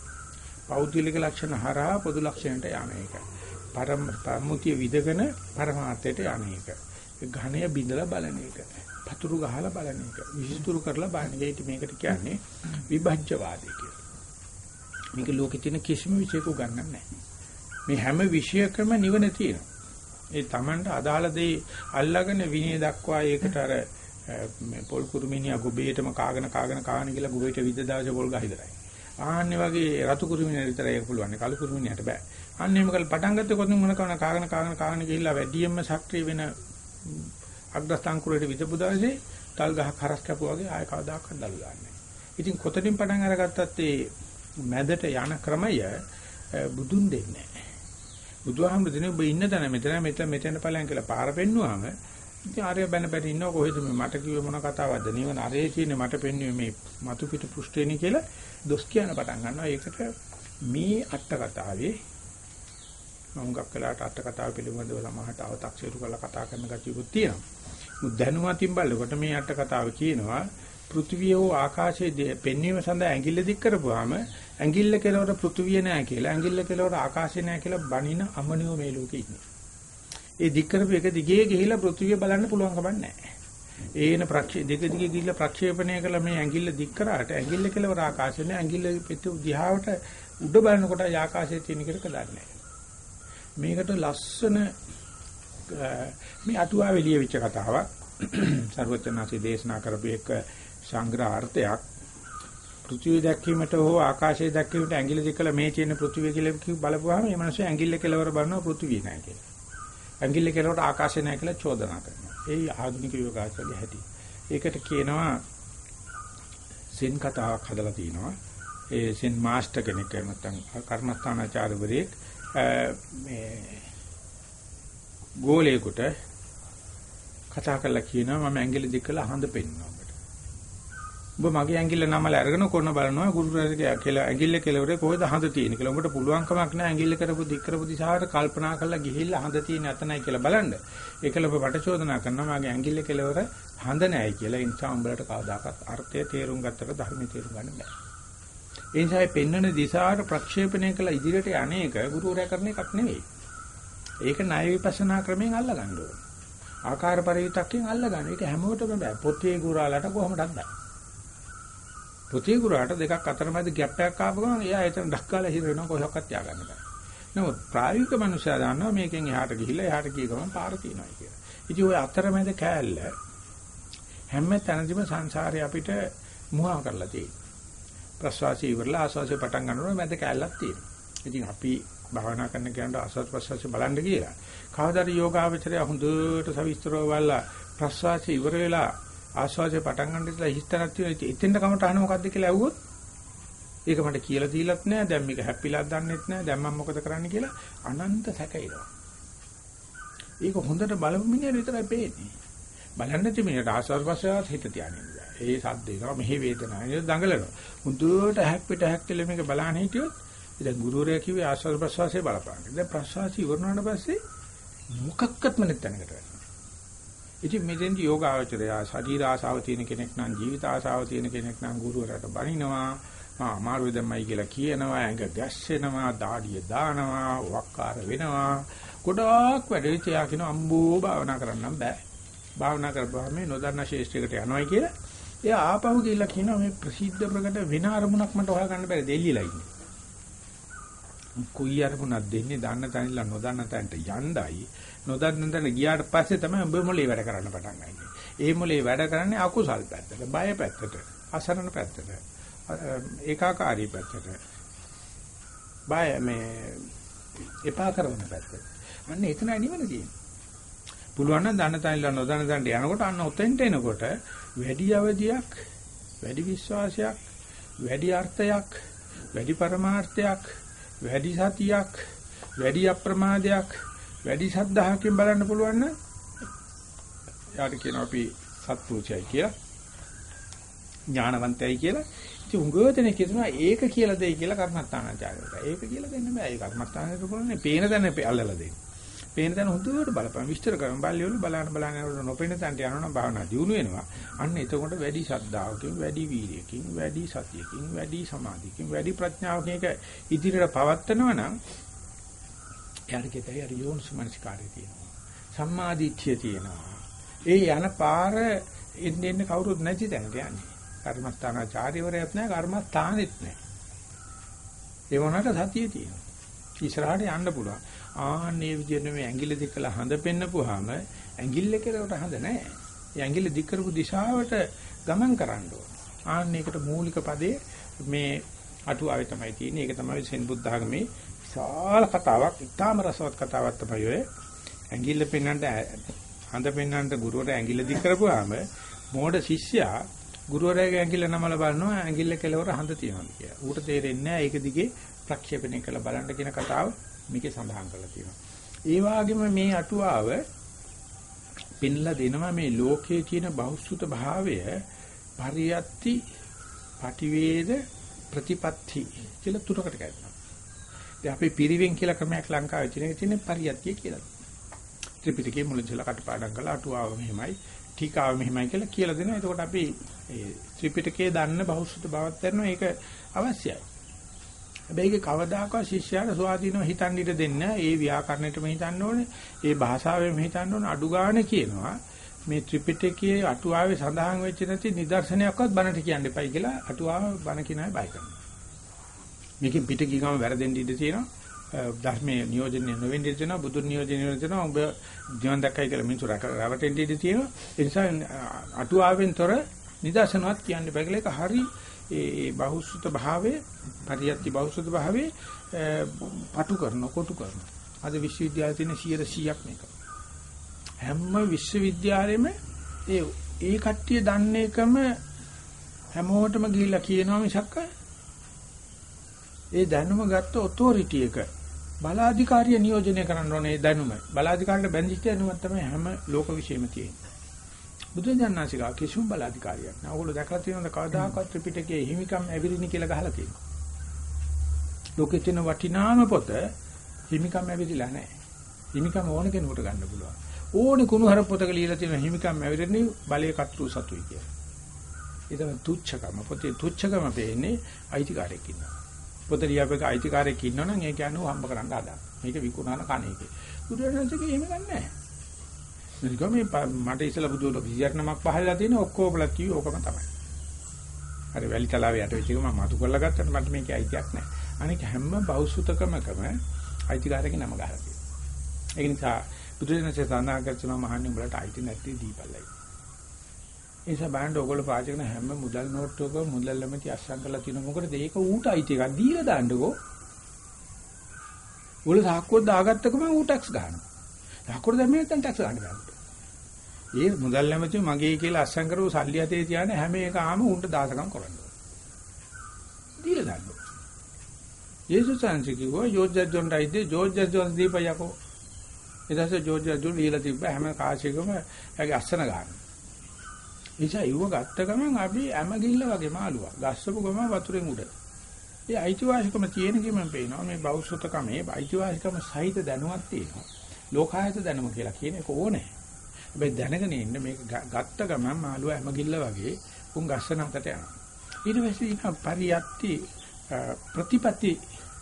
පෞද්ගලික ලක්ෂණ හරහා පොදු ලක්ෂණයට යන එක. පරම ප්‍රමුතිය විදගෙන පරමාර්ථයට යන එක. ඝණය බිඳලා බලන එක. පතුරු ගහලා බලන එක. විසිතුරු කරලා බලන එක. මේකට කියන්නේ විභජ්‍යවාදී කියලා. මේක ලෝකේ තියෙන කිසිම විෂයක උගන්වන්නේ නැහැ. මේ හැම විෂයකම නිවන තියෙනවා. ඒ Tamanට අදාළ දේ අල්ලාගෙන විනය දක්වා ඒකට අර මේ පොල් කුරුමිනියා ගොබේටම කාගෙන කාගෙන කාගෙන කියලා ගොබේට විද දාජ පොල් ගහ ඉදරයි. ආන්නේ වගේ රතු කුරුමිනිය විතරයි ඒක පුළුවන්. කළු කුරුමිනියට බෑ. අන්නේ මොකද පටන් ගත්තේ කොතන මොන කන කාගෙන කාගෙන කාගෙන ගිහිල්ලා වැඩියෙන්ම සක්‍රිය වෙන අග්‍රස්ථාංකුරේට විද පුදාසේ තල් ගහ කරස් කැපුවා වගේ ආය කවදාකවත් දළු දාන්නේ. ඉතින් කොතනින් පටන් අරගත්තත් ඒ මැදට යන ක්‍රමය බුදුන් දෙන්නේ නැහැ. බුදුහාමුදුරනේ දිනේ ඔබ ඉන්න තැන මෙතන මෙතන මෙතන ඵලයන් කියලා පාර පෙන්නුවාම ඉතින් ආර්ය බැන බැන ඉන්නව කොහෙද මේ මට කිව්වේ මොන කතාවක්ද නිවන අරේ තියෙන්නේ මට පෙන්වුවේ මේ මතු පිට පෘෂ්ඨේනි කියලා දොස් කියන පටන් ගන්නවා ඒකට මේ අට කතාවේ මම හුඟක් වෙලාට අට කතාව පිළිබඳව සමහරට අව탁සිරු කරලා කතා කරන ගතියකුත් තියෙනවා. මුත් දැනුමකින් බලනකොට මේ අට කතාව කියනවා පෘථිවිය හෝ ආකාශයේ පෙන්වීම සඳහා ඇඟිල්ල දික් කරපුවාම ඇඟිල්ල කෙලවර පෘථිවිය නෑ කියලා ඇඟිල්ල කෙලවර ආකාශය නෑ කියලා බනින අමනියෝ මේ ලෝකේ ඉන්නේ. ඒ දික් කරපු එක දිගේ ගිහිලා පෘථිවිය බලන්න පුළුවන් කමක් නෑ. ඒන ප්‍රක්ෂේ දෙක දිගේ ගිහිල්ලා ප්‍රක්ෂේපණය කළ මේ ඇඟිල්ල දික් කරාට ඇඟිල්ල කෙලවර ආකාශය නෑ ඇඟිල්ල පිටු දිහාවට උඩ බලනකොට ආකාශයේ තියෙන කෙරක දන්නේ මේකට ලස්සන මේ අටුවා වෙලිය වෙච්ච කතාවක් සර්වචනාසි දේශනා කරපු එක සංග්‍රහ අර්ථයක් පෘථිවිය දැක්වීමට හෝ ආකාශය දැක්වීමට ඇඟිලි දෙකලා මේ තියෙන පෘථිවිය කියලා කිව් බලපුවාම මේ මිනිස්සු ඇඟිල්ල කෙලවර බලනවා පෘථිවිය නැහැ කියලා. ඇඟිල්ල කෙලවරට ආකාශය නැහැ කියලා චෝදනා කරනවා. ඒ ආධුනික යෝගාචරයේ හැටි. ඒකට කියනවා සෙන් කතාවක් හදලා තිනවා. ඒ සෙන් මාස්ටර් කෙනෙක් නැත්නම් කර්මස්ථානාචාර්යවරයෙක් මේ ගෝලයකට කතා කරලා කියනවා මම ඇඟිලි දික් කළා හඳ පෙන්නවා. ඔබ මගේ ඇඟිල්ල නමල අරගෙන කොන බලනවා ගුරුවරයා කියලා ඇඟිල්ල කෙලවරේ කොහෙද හඳ තියෙන්නේ කියලා. උඹට පුළුවන් කමක් නැහැ ඇඟිල්ල කරපු දික් කරපු දිශාවට කල්පනා කරලා ගිහිල්ලා හඳ තියෙන අතනයි කියලා බලන්න. ඒකල ඔබ වටචෝදනා කරනවා මගේ ඇඟිල්ල කෙලවර හඳ නැහැ කියලා. ඒ නිසා උඹලට කවදාකවත් අර්ථය තේරුම් ගත්තට ධර්මය තේරුම් ගන්න බෑ. ඒ නිසා පෙන්වන දිශාවට ප්‍රක්ෂේපණය කළ ඉදිරියට අනේක ගුරුවරයා කරන එකක් නෙවෙයි. ඒක ණය විපස්සනා ක්‍රමයෙන් අල්ල ගන්න ඕනේ. ආකාර පරිවිතක්යෙන් අල්ල ගන්න. ඒක හැමෝටම බෑ. පොතේ ගුරාලට කොහොමදක් බෑ. තෘතිය ගුරුාට දෙකක් අතරමැද ගැප් එකක් ආපු ගමන් එයා එතන ඩක්කාලා හිර වෙනවා කොහොක්වත් තියාගන්න බෑ. නමුත් ප්‍රායෝගික මනුස්සයා දන්නවා මේකෙන් එහාට ගිහිල්ලා එහාට ගිය ගමන් පාර තියෙනවා කියලා. ඉතින් ওই අතරමැද කෑල්ල හැම තැනදීම සංසාරේ අපිට මුවා කරලා තියෙනවා. ප්‍රසවාසී ඉවරලා ආස්වාසිය පටන් ගන්නකොට මැද කෑල්ලක් තියෙනවා. ඉතින් අපි භාවනා කරන කෙනාට ආස්වාද ප්‍රසවාසය බලන්න කියලා. කවදාද යෝගාවචරය හොඳට සවිස්තරව බලලා ප්‍රසවාසය ඉවර වෙලා ආස්වාදේ පටන් ගන්න ඉතලා හිස්තනක් තියෙන එතෙන්ට කමට අහන මොකද්ද කියලා ඇහුවොත් ඒක මට කියලා දීලත් නෑ. දැන් මේක හැප්පිලාත් දන්නෙත් නෑ. දැන් මම මොකද කරන්න කියලා අනන්ත සැකයිනවා ඒක හොඳට බලමු මිනිහට විතරයි පේන්නේ. බලන්න තිබෙනට ආස්වාද ප්‍රසවාස හිත තියාගෙන ඒ සද්දේනවා මෙහි වේදනාව. නේද දඟලනවා. හොඳට හැප්පිට හැක්කල මේක බලන්න හිටියොත් දැන් ගුරුවරයා කිව්වේ ආස්වාද ප්‍රසවාසයේ බලපාන්න. දැන් ප්‍රසවාසී ඉවරනාට පස්සේ මොකක්වත්ම නැත්නම්කට වෙනවා ඉතින් මෙතෙන්දි යෝගාචරය ශරීර ආසාව තියෙන කෙනෙක් නම් ජීවිත ආසාව තියෙන කෙනෙක් නම් ගුරුවරයාට බනිනවා. මා අමාරුයි දැම්මයි කියලා කියනවා ඇඟ ගැස්සෙනවා දාඩිය දානවා වක්කාර වෙනවා. ගොඩාක් වැඩ තියා කියන අම්බෝ භාවනා කරන්නම් බෑ. භාවනා කරපුවාම මේ නොදන්න ශේෂ්ත්‍රයකට යනවායි කියලා. එයා ආපහු ගිහිල්ලා කියනවා මේ ප්‍රසිද්ධ ප්‍රකට වෙන අරමුණක් මට හොයාගන්න බැරි දෙල්ලිලා ඉන්නේ. කුයි අරමුණක් දෙන්නේ දන්න තැනilla නොදන්න තැනට යණ්ඩයි. නොදන්න තැන ගියාට පස්සේ තමයි උඹ මොලේ වැඩ කරන්න පටන් ගන්නේ. ඒ මොලේ වැඩ කරන්නේ අකුසල් පැත්තට, බය පැත්තට, අසරණ පැත්තට, ඒකාකාරී පැත්තට. බය මේ එපා කරන පැත්තට. අන්න එතනයි නිවන තියෙන්නේ. පුළුවන් නම් දන්න තැනilla නොදන්න තැනට යනකොට අන්න ඔතෙන්ට එනකොට වැඩි අවධියක්, වැඩි විශ්වාසයක්, වැඩි අර්ථයක්, වැඩි පරමාර්ථයක්, වැඩි සතියක්, වැඩි අප්‍රමාදයක් වැඩි ශද්ධාවකින් බලන්න පුළුවන් නම් යාට කියනවා අපි සත්පුරුෂයයි කියලා ඥානවන්තයයි කියලා ඉතින් උංගෝතනේ කියනවා ඒක කියලා දෙයි කියලා කර්මස්ථානාචාරයට. ඒක කියලා දෙන්න බෑ. ඒ කර්මස්ථානයට කරන්නේ පේන තැන අල්ලලා දෙන්න. පේන තැන හොඳට බලපන් විස්තර කරමු. බල්ලිවල බලන්න බලන්න යනකොට නොපෙන තැනට යනවනම් භාවනා දියුණු වෙනවා. අන්න එතකොට වැඩි ශ්‍රද්ධාවකින්, වැඩි වීර්යකින්, වැඩි සතියකින්, වැඩි සමාධියකින්, වැඩි ප්‍රඥාවකින් ඒක ඉදිරියට පවත්නවා නම් එයාට කියතයි අර යෝනිසමනස්කාරය තියෙනවා. සම්මාදිට්ඨිය තියෙනවා. ඒ යන පාර එන්න එන්න කවුරුත් නැති තැනට යන්නේ. කර්මස්ථානාචාර්යවරයෙක් නැහැ කර්මස්ථානෙත් නැහැ. ඒ වුණාට සතිය තියෙනවා. ඉස්සරහට යන්න පුළුවන්. ආන්නේ විදිහට මේ ඇඟිල්ල දික්කලා හඳ පෙන්නපුවාම ඇඟිල්ල කෙරවට හඳ නැහැ. ඒ ඇඟිල්ල දික් කරපු දිශාවට ගමන් කරන්න ඕන. ආන්නේකට මූලික පදේ මේ අටුවාවේ තමයි තියෙන්නේ. ඒක තමයි සෙන් බුද්ධ ආගමේ විශාල කතාවක්, ඉතාම රසවත් කතාවක් තමයි ඔය. ඇඟිල්ල පෙන්නන්න හඳ පෙන්නන්න ගුරුවරයා ඇඟිල්ල දික් කරපුවාම මෝඩ ශිෂ්‍යයා ගුරුවරයාගේ ඇඟිල්ල නමල බලනවා ඇඟිල්ල කෙලවර හඳ තියනවා කියලා. ඌට තේරෙන්නේ නැහැ ඒක දිගේ ප්‍රක්ෂේපණය කළ බලන්න කියන කතාව මේකේ සඳහන් කරලා තියෙනවා. ඒ වගේම මේ අටුවාව පෙන්ලා දෙනවා මේ ලෝකයේ තියෙන බෞද්ධ භාවය පරියත්ති පටිවේද ප්‍රතිපත්ති කියලා තුනකට කැඩෙනවා. දැන් අපි පිරිවෙන් කියලා ක්‍රමයක් ලංකාවේ තියෙන තියෙන පරියත්තිය කියලා. ත්‍රිපිටකයේ මුලින්දලා කටපාඩම් කළා අටුවාව මෙහෙමයි, ටීකාව මෙහෙමයි කියලා කියලා දෙනවා. එතකොට අපි ඒ ත්‍රිපිටකයේ දන්න බහුසුත බවක් කරනවා ඒක අවශ්‍යයි. හැබැයි ඒක කවදාකවත් ශිෂ්‍යයාට ස්වාධීනව හිතන්න ඉඩ දෙන්නේ නැහැ. ඒ ව්‍යාකරණයටම හිතන්න ඕනේ. ඒ භාෂාවෙම හිතන්න ඕනේ. අඩු ගානේ කියනවා. මේ ත්‍රිපිටකයේ අටුවාවේ සඳහන් වෙච්ච නැති නිදර්ශනයක්වත් බණට කියන්න එපයි කියලා අටුවාව බණ කියන අය බය කරනවා. මේකෙන් පිට ගිහම වැරදෙන්න ඉඩ තියෙනවා. ධර්මයේ නියෝජනය නොවෙන්න ඉඩ තියෙනවා. බුදුන් නියෝජනය වෙන්න තියෙනවා. ඔබ ජීවන් දැක්කයි කියලා මිනිස්සු රැවටෙන්න ඉඩ තියෙනවා. ඒ නිසා අටුවාවෙන් තොර නිදර්ශනවත් කියන්න එපා කියලා ඒක හරි ඒ බහුසුත භාවයේ පරියත්ති බහුසුත භාවයේ පටු කරන කොටු කරන. අද විශ්වවිද්‍යාලයේ තියෙන 100ක් මේක. හැම විශ්වවිද්‍යාලෙම ඒ ඒ කට්ටිය දන්න එකම හැමෝටම ගිහිල්ලා කියනවා මිසක් ඒ දැනුම ගත්ත ඔතොරිටි එක බලාධිකාරිය නියෝජනය කරන්න ඕනේ ඒ දැනුම. බලාධිකාරියට බැඳිච්ච දැනුමක් තමයි හැම ලෝක විශ්ෙම තියෙන්නේ. බුදුජානනාංශික කිසිම බලාධිකාරියක් නෑ. ඕගොල්ලෝ දැකලා තියෙනවද කවදාකවත් ත්‍රිපිටකයේ හිමිකම් ඇවිරිනි කියලා ගහලා තියෙනවා. ලෝකෙ තියෙන වටිනාම පොත හිමිකම් ඇවිරිලා නෑ. හිමිකම් ඕන කෙනෙකුට ගන්න පුළුවන්. ඕනේ කුණු හර පොතක ලියලා තියෙන හිමිකම් ඇවිරිනි බලයේ කතරු සතුයි කියලා. ඒ තමයි තුච්ඡකම. පොතේ තුච්ඡකම වෙන්නේ අයිතිකාරයෙක් ඉන්නවා. පොත ලියාපේක අයිතිකාරයෙක් ඉන්නවනම් ඒ කියන්නේ හම්බ කරන්න හදා. මේක විකුණන කණේකේ. බුදුරජාණන්සේ එහෙම ගන්නෑ. මේක මේ මට ඉස්සලා බුදුරෝ 28 නමක් පහලලා තියෙන ඔක්කොමලා කිව්ව ඕකම තමයි. හරි වැලි තලාවේ යට වෙච්ච එක මම මතු කරලා ගත්තට මට මේකේ අයිතියක් නැහැ. අනික හැම බෞසුතකමකම අයිතිකාරකේ නම ගහලා තියෙනවා. ඒ නිසා බුදුරජාණන්සේ සඳහන් කරනවා මහන්නේ උඹලට අයිති නැති දීපල්ලයි. ඒ නිසා බෑන්ඩ් ඔයගොල්ලෝ පාවිච්චි කරන හැම මුදල් නෝට්ටුවක මුදල් ළමති අස්සම් කරලා තියෙන මොකද ඒක ඌට අයිති එකක් දීලා දාන්නකෝ. උල සාක්කුවක් දාගත්තකම ඌ ටැක්ස් ගන්නවා. සාක්කුව දැම්මේ නැත්නම් ටැක්ස් ගන්න බෑ. ඒ මුදල් නැමැති මගේ කියලා අස්සම් කරපු සල්ලි අතේ තියාන හැම එකම උන්ට දාසකම් කරන්න ඕන. දීලා දාන්න. යේසුස් වහන්සේ කිව්වා ජෝර්ජ් ජොන් රයිදේ ජෝර්ජ් ජොන් දීපයකෝ. ඊටසේ ජෝර්ජ් ජොන් දීලා තිබ්බ හැම කාසියකම එයාගේ අස්සන ගන්න. එيشා ඉව ගත්ත ගමන් අපි හැම ගිල්ල වගේ මාළුවා. ගස්සපු ගමන් වතුරෙන් උඩ. ඒ අයිතිවාසිකම තියෙන කිමෙන් පේනවා මේ බෞද්ධකමේ අයිතිවාසිකම සහිත දැනුවක් තියෙනවා. ලෝකායත දැනුම කියලා කියන එක ඕනේ. හැබැයි දැනගෙන ඉන්න මේක ගත්ත ගමන් මාළුවා හැමගිල්ල වගේ උන් ගස්සන අතට යනවා. ඊට පස්සේ ඉන්න පරියත්ති ප්‍රතිපatti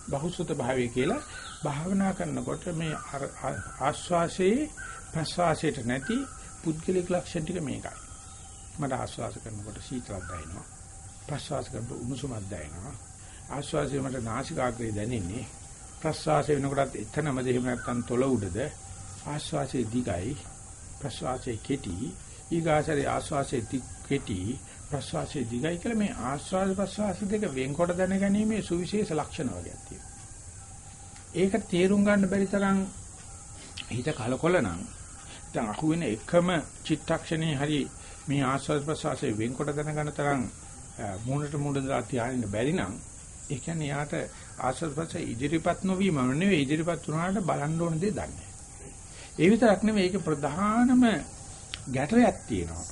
බහුසුත භාවය කියලා භාවනා කරනකොට මේ ආස්වාසේ ප්‍රස්වාසයට නැති පුද්ගලික ලක්ෂණ ටික මේකයි. මට ආස්වාස කරනකොට සීතලක් දැනෙනවා. ප්‍රස්වාස කරනකොට උණුසුමක් දැනෙනවා. ආස්වාසයේ මට නාසිකාග්‍රේ දැනෙන්නේ. ප්‍රස්වාසය වෙනකොටත් එතනමද එහෙම නැත්නම් තොල උඩද ආස්වාසයේ දිගයි ප්‍රශ්වාසයේ කෙටි ඊගාසරේ ආශ්වාසයේ කෙටි ප්‍රශ්වාසයේ දිගයි කියලා මේ ආශ්වාස ප්‍රශ්වාස දෙක වෙන්කොට දැනගැනීමේ සුවිශේෂ ලක්ෂණ වර්ගයක් තියෙනවා. ඒක තේරුම් ගන්න බැරි තරම් හිත කලකොල නම් දැන් අහුවෙන එකම චිත්තක්ෂණේ හරි මේ ආශ්වාස ප්‍රශ්වාසයේ වෙන්කොට දැනගන්න තරම් මූණට මූණ දාලා තියාගෙන බැරි නම් ඒ කියන්නේ යාට ආශ්වාස ප්‍රශ්වාස ඉදිරිපත් නොවීම නෙවෙයි ඉදිරිපත් වුණාට බලන්න ඕන දේ දන්නේ. ඒ විතරක් නෙමෙයි ඒකේ ප්‍රධානම ගැටයක් තියෙනවා.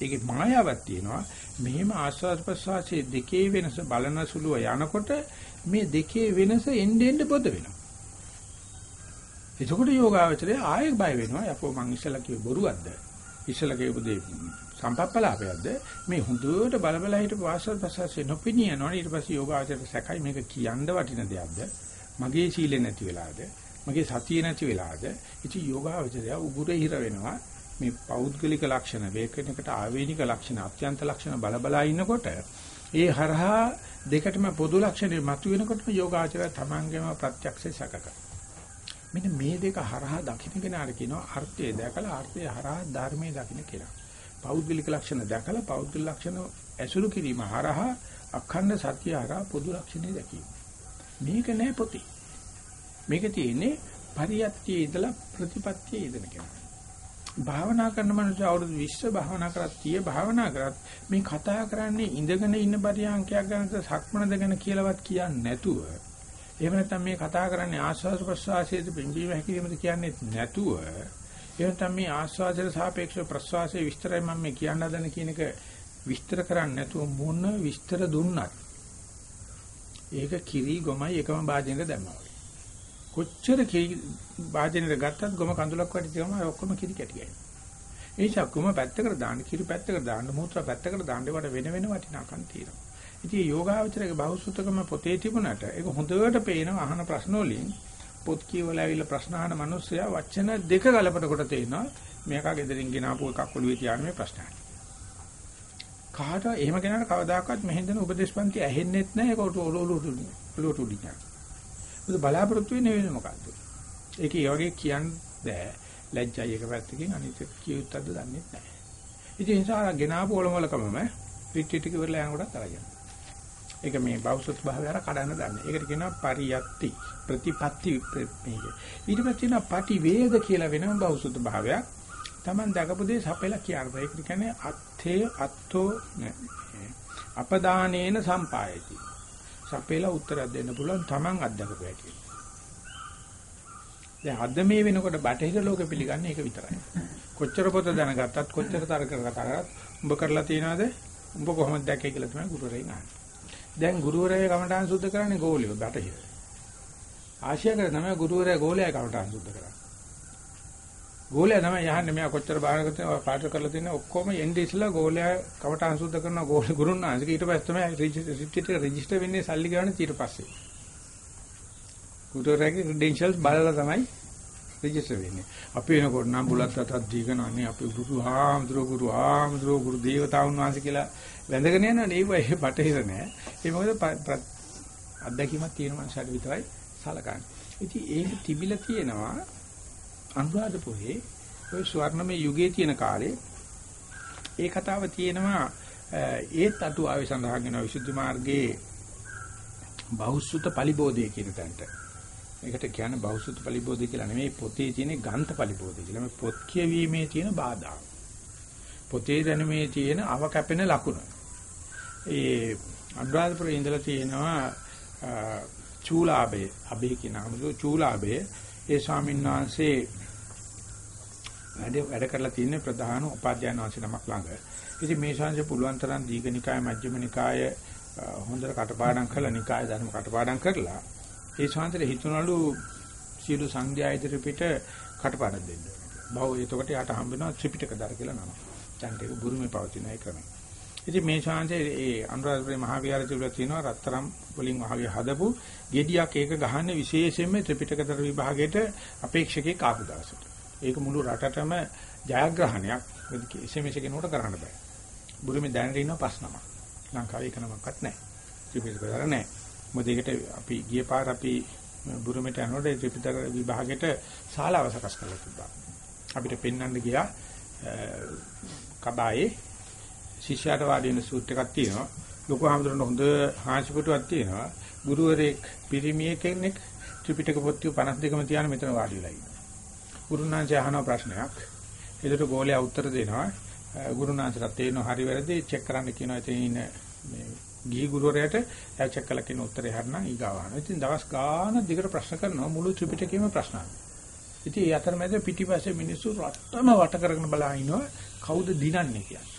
ඒකේ මායාවක් තියෙනවා. මෙහෙම ආස්වාද ප්‍රසවාසයේ දෙකේ වෙනස බලන සුළුව යනකොට මේ දෙකේ වෙනස එන්නේ එන්නේ පොද වෙනවා. එතකොට යෝගාවචරය ආයෙ බය වෙනවා. යකෝ මං ඉස්සලා කිව්ව බොරුවක්ද? ඉස්සලා කියපු දේ සම්පප්පලාපයක්ද? මේ හුදුවට බල බල හිටපු ආස්වාද ප්‍රසවාසයේ නොපෙනිය යනවා. ඊට පස්සේ යෝගාවචරයට සැකයි මේක කියන්න වටින දෙයක්ද? මගේ සීලෙ නැති වෙලාද? මගේ සතිය නැති වෙලාද ඉති යෝගාවචරය උගුරේ හිර වෙනවා මේ පෞද්ගලික ලක්ෂණ වේකනකට ආවේනික ලක්ෂණ අත්‍යන්ත ලක්ෂණ බලබලා ඉන්නකොට ඒ හරහා දෙකටම පොදු ලක්ෂණේ මතුවෙනකොටම යෝගාචරය තමන්ගේම ප්‍රත්‍යක්ෂය සකක මෙන්න මේ දෙක හරහා දකින්න කෙනාට කියනවා අර්ථය දැකලා අර්ථය හරහා ධර්මයේ දකින්න කියලා පෞද්ගලික ලක්ෂණ දැකලා පෞද්ගලික ලක්ෂණ ඇසුරු කිරීම හරහා අඛණ්ඩ සත්‍ය හරහා පොදු ලක්ෂණේ දැකීම. මේක නෑ පොතේ. මේක තියෙන්නේ පරියත්තියේ ඉඳලා ප්‍රතිපත්තියේ ඉඳන කෙනා. භාවනා කරන මනුස්සය අවුරුදු 20 භාවනා කරත් තිය භාවනා කරත් මේ කතා කරන්නේ ඉඳගෙන ඉන්න පරියන්කයක් ගැනද සක්මනද ගැන කියලාවත් කියන්නේ නැතුව එහෙම නැත්නම් මේ කතා කරන්නේ ආස්වාද ප්‍රසවාසයේද පිම්බීම හැකිරීමද කියන්නේ නැතුව එහෙම නැත්නම් මේ ආස්වාදයට සාපේක්ෂව ප්‍රසවාසයේ විස්තරය මම මේ කියන්න හදන කියන එක විස්තර කරන්නේ නැතුව මොන විස්තර දුන්නත් ඒක කිරි ගොමයි එකම භාජනයක දැම්මා වගේ. කොච්චර කිරි වාදනයට ගත්තත් ගොම කඳුලක් වටි තියම ඔක්කොම කිරි කැටි ගන්නවා. ඒ නිසා ගොම පැත්තකට දාන්න කිරි පැත්තකට දාන්න මූත්‍රා පැත්තකට දාන්න වට වෙන වෙන වටිනාකම් තියෙනවා. ඉතින් යෝගාවචරයේ බහුසුතකම පොතේ තිබුණාට ඒක හොඳට පේනවා අහන ප්‍රශ්න වලින් පොත් කියවලා ඇවිල්ලා ප්‍රශ්න අහන මිනිස්සයා වචන දෙක ගලපනකොට තේනවා මේකා ගෙදරින් ගෙනාපු එකක් ඔළුවේ තියාගෙන මේ ප්‍රශ්න අහන්නේ. කාට එහෙම කෙනාට කවදාකවත් මෙහෙන් උපදේශපන්ති ඇහෙන්නෙත් නැහැ ඒක ඔළුව ඔළුව ඔළුවට උඩින් යනවා. බලාපොරොත්තු වෙන්නේ වෙන මොකද්ද? ඒක ඒ වගේ කියන්න බෑ. ලැජ්ජයි එක පැත්තකින් අනිත් එක කියුත්තක්ද දන්නේ නැහැ. ඉතින් ඒ නිසා ගෙනාපු ඔලොමලකමම රිට්‍රීට් එක ඉවරලා යනකොටත් අරගෙන. ඒක මේ බෞද්ධ භාවය අර කඩන්න දන්නේ. ඒකට කියනවා පරියත්ති ප්‍රතිපatti මේක. ඊට පස්සේ තියෙනවා පටි වේද කියලා වෙනම බෞද්ධ භාවයක්. Taman දකපු දේ සපෙලා කියනවා. ඒක කියන්නේ අත්ථේ අත්තෝ අපදානේන සම්පායති. සපෙලා උත්තරයක් දෙන්න පුළුවන් Taman අත්දකපු හැටි. දැන් අද මේ වෙනකොට බටහිර ලෝකෙ පිළිගන්නේ ඒක විතරයි. කොච්චර පොත දැනගත්තත් කොච්චර තර්ක කතා කරත් උඹ කරලා තියනවාද? උඹ කොහොමද දැක්කේ කියලා තමයි ගුරුවරයන් අහන්නේ. දැන් ගුරුවරයා කමටහන් සුද්ධ කරන්නේ ගෝලියෝ බටහිර. ආශියා කර තමයි ගුරුවරයා ගෝලයා කමටහන් සුද්ධ කරන්නේ. ගෝලයා තමයි යහන්නේ මෙයා කොච්චර බාහනකට පාට කරලා තියෙන ඔක්කොම එන්නේ ඉස්සලා ගෝලයා කමටහන් සුද්ධ කරන ගෝල <laughs> ගුරුන්නාන්සේක ඊට පස්සේ තමයි රිජිස්ටර් රෙජිස්ටර් වෙන්නේ සල්ලි ගන්න ඊට පස්සේ. ගුරුවරයාගේ ක්‍රෙඩෙන්ෂල්ස් බලලා තමයි රෙජිස්ටර් වෙන්නේ. අපි එනකොට නම් බුලත් අතක් දීගෙන අනේ අපි ගුරු ආම්ද්‍රෝ ගුරු ආම්ද්‍රෝ ගුරු දේවතාවුන් වහන්සේ කියලා වැඳගෙන යනවා ඒව ඒ බටහිර නෑ. ඒ මොකද අත්දැකීමක් තියෙන මනසට විතරයි සලකන්නේ. ඉතින් ඒක තිබිලා තියෙනවා අනුරාධපුරේ ওই ස්වර්ණමය යුගයේ තියෙන කාලේ ඒ කතාව තියෙනවා ඒත් අටු ආවේ සඳහන් වෙනවා විසුද්ධි මාර්ගයේ බෞද්ධ පලිබෝධය කියන තැනට. ඒකට කියන්නේ බෞද්ධ පලිබෝධය කියලා නෙමෙයි පොතේ තියෙන ග්‍රන්ථ පලිබෝධය කියලා. මේ පොත් කියවීමේ තියෙන බාධා. පොතේ දැනුමේ තියෙන අව කැපෙන ලකුණ. ඒ අනුරාධපුරේ ඉඳලා තියෙනවා චූලාභය අභේ කියන නමද චූලාභය ඒ ස්වාමීන් වහන්සේ වැඩ වැඩ කරලා තියෙන ප්‍රධාන උපාධ්‍යාන වහන්සේ නමක් ළඟ. ඉතින් මේ ශාංශ පුළුවන් තරම් දීඝනිකාය මජ්ක්‍ධිම නිකාය හොඳට කටපාඩම් කරලා නිකාය ධර්ම කටපාඩම් කරලා ඒ ශාංශට හිතුණලු සියලු සංඝයා ඉදිරිපිට කටපාඩම් දෙන්න. බව එතකොට යාට හම්බ වෙනවා ත්‍රිපිටකදර කියලා නම. දැන් ඒක බුරුමේ පවතින ඒ ක්‍රමය. ඉතින් මේ ශාංශේ ඒ අනුරාධපුර මහ විහාරය තුල තියෙනවා රත්තරම් වලින් වහගේ හදපු ගෙඩියක් ඒක ගහන්නේ විශේෂයෙන්ම ත්‍රිපිටකදර විභාගයට අපේක්ෂකෙක් ආපු දවසට. ඒක මුළු රටටම ජයග්‍රහණයක්. එසේමෙස කෙනෙකුට කරන්න බෑ. බුරුමේ දැනට ඉන්න පස් නමක්. ලංකාවේ එක නමක්වත් නැහැ. ත්‍රිපිටකදර නැහැ. මොකද ඒකට අපි ගිය පාර අපි බුරුමෙට යනකොට ත්‍රිපිටක විභාගයට ශාලාව සකස් කරලා තිබ්බා. අපිට පෙන්වන්න ගියා කබායේ ශිෂ්‍යයාට වාඩි වෙන සූට් එකක් තියෙනවා. ලොකු හාමුදුරන හොඳ හාසිපුටුවක් තියෙනවා. ගුරුවරයෙක් පිරිමියෙක් කෙනෙක් ත්‍රිපිටක පොත්තිය 52ම තියාන මෙතන වාඩි වෙලා ඉන්නවා. ගුරුනාංශය අහන ප්‍රශ්නයක්. ඒකට ගෝලයා උත්තර දෙනවා. ගුරුනාංශට තේරෙනවා හරි වැරදි චෙක් කරන්න කියනවා. ඉතින් ඉන්න මේ ගිහි ගුරුවරයාට එයා චෙක් කළා කියන උත්තරේ හරිනම් ඊගාව අහනවා. ඉතින් දවස් ගාණක් දිගට ප්‍රශ්න කරනවා මුළු ත්‍රිපිටකයේම ප්‍රශ්න අහනවා. ඉතින් ඒ අතරමැද පිටිපස්සේ මිනිස්සු රටම වට කරගෙන බලා ඉනවා කවුද දිනන්නේ කියලා.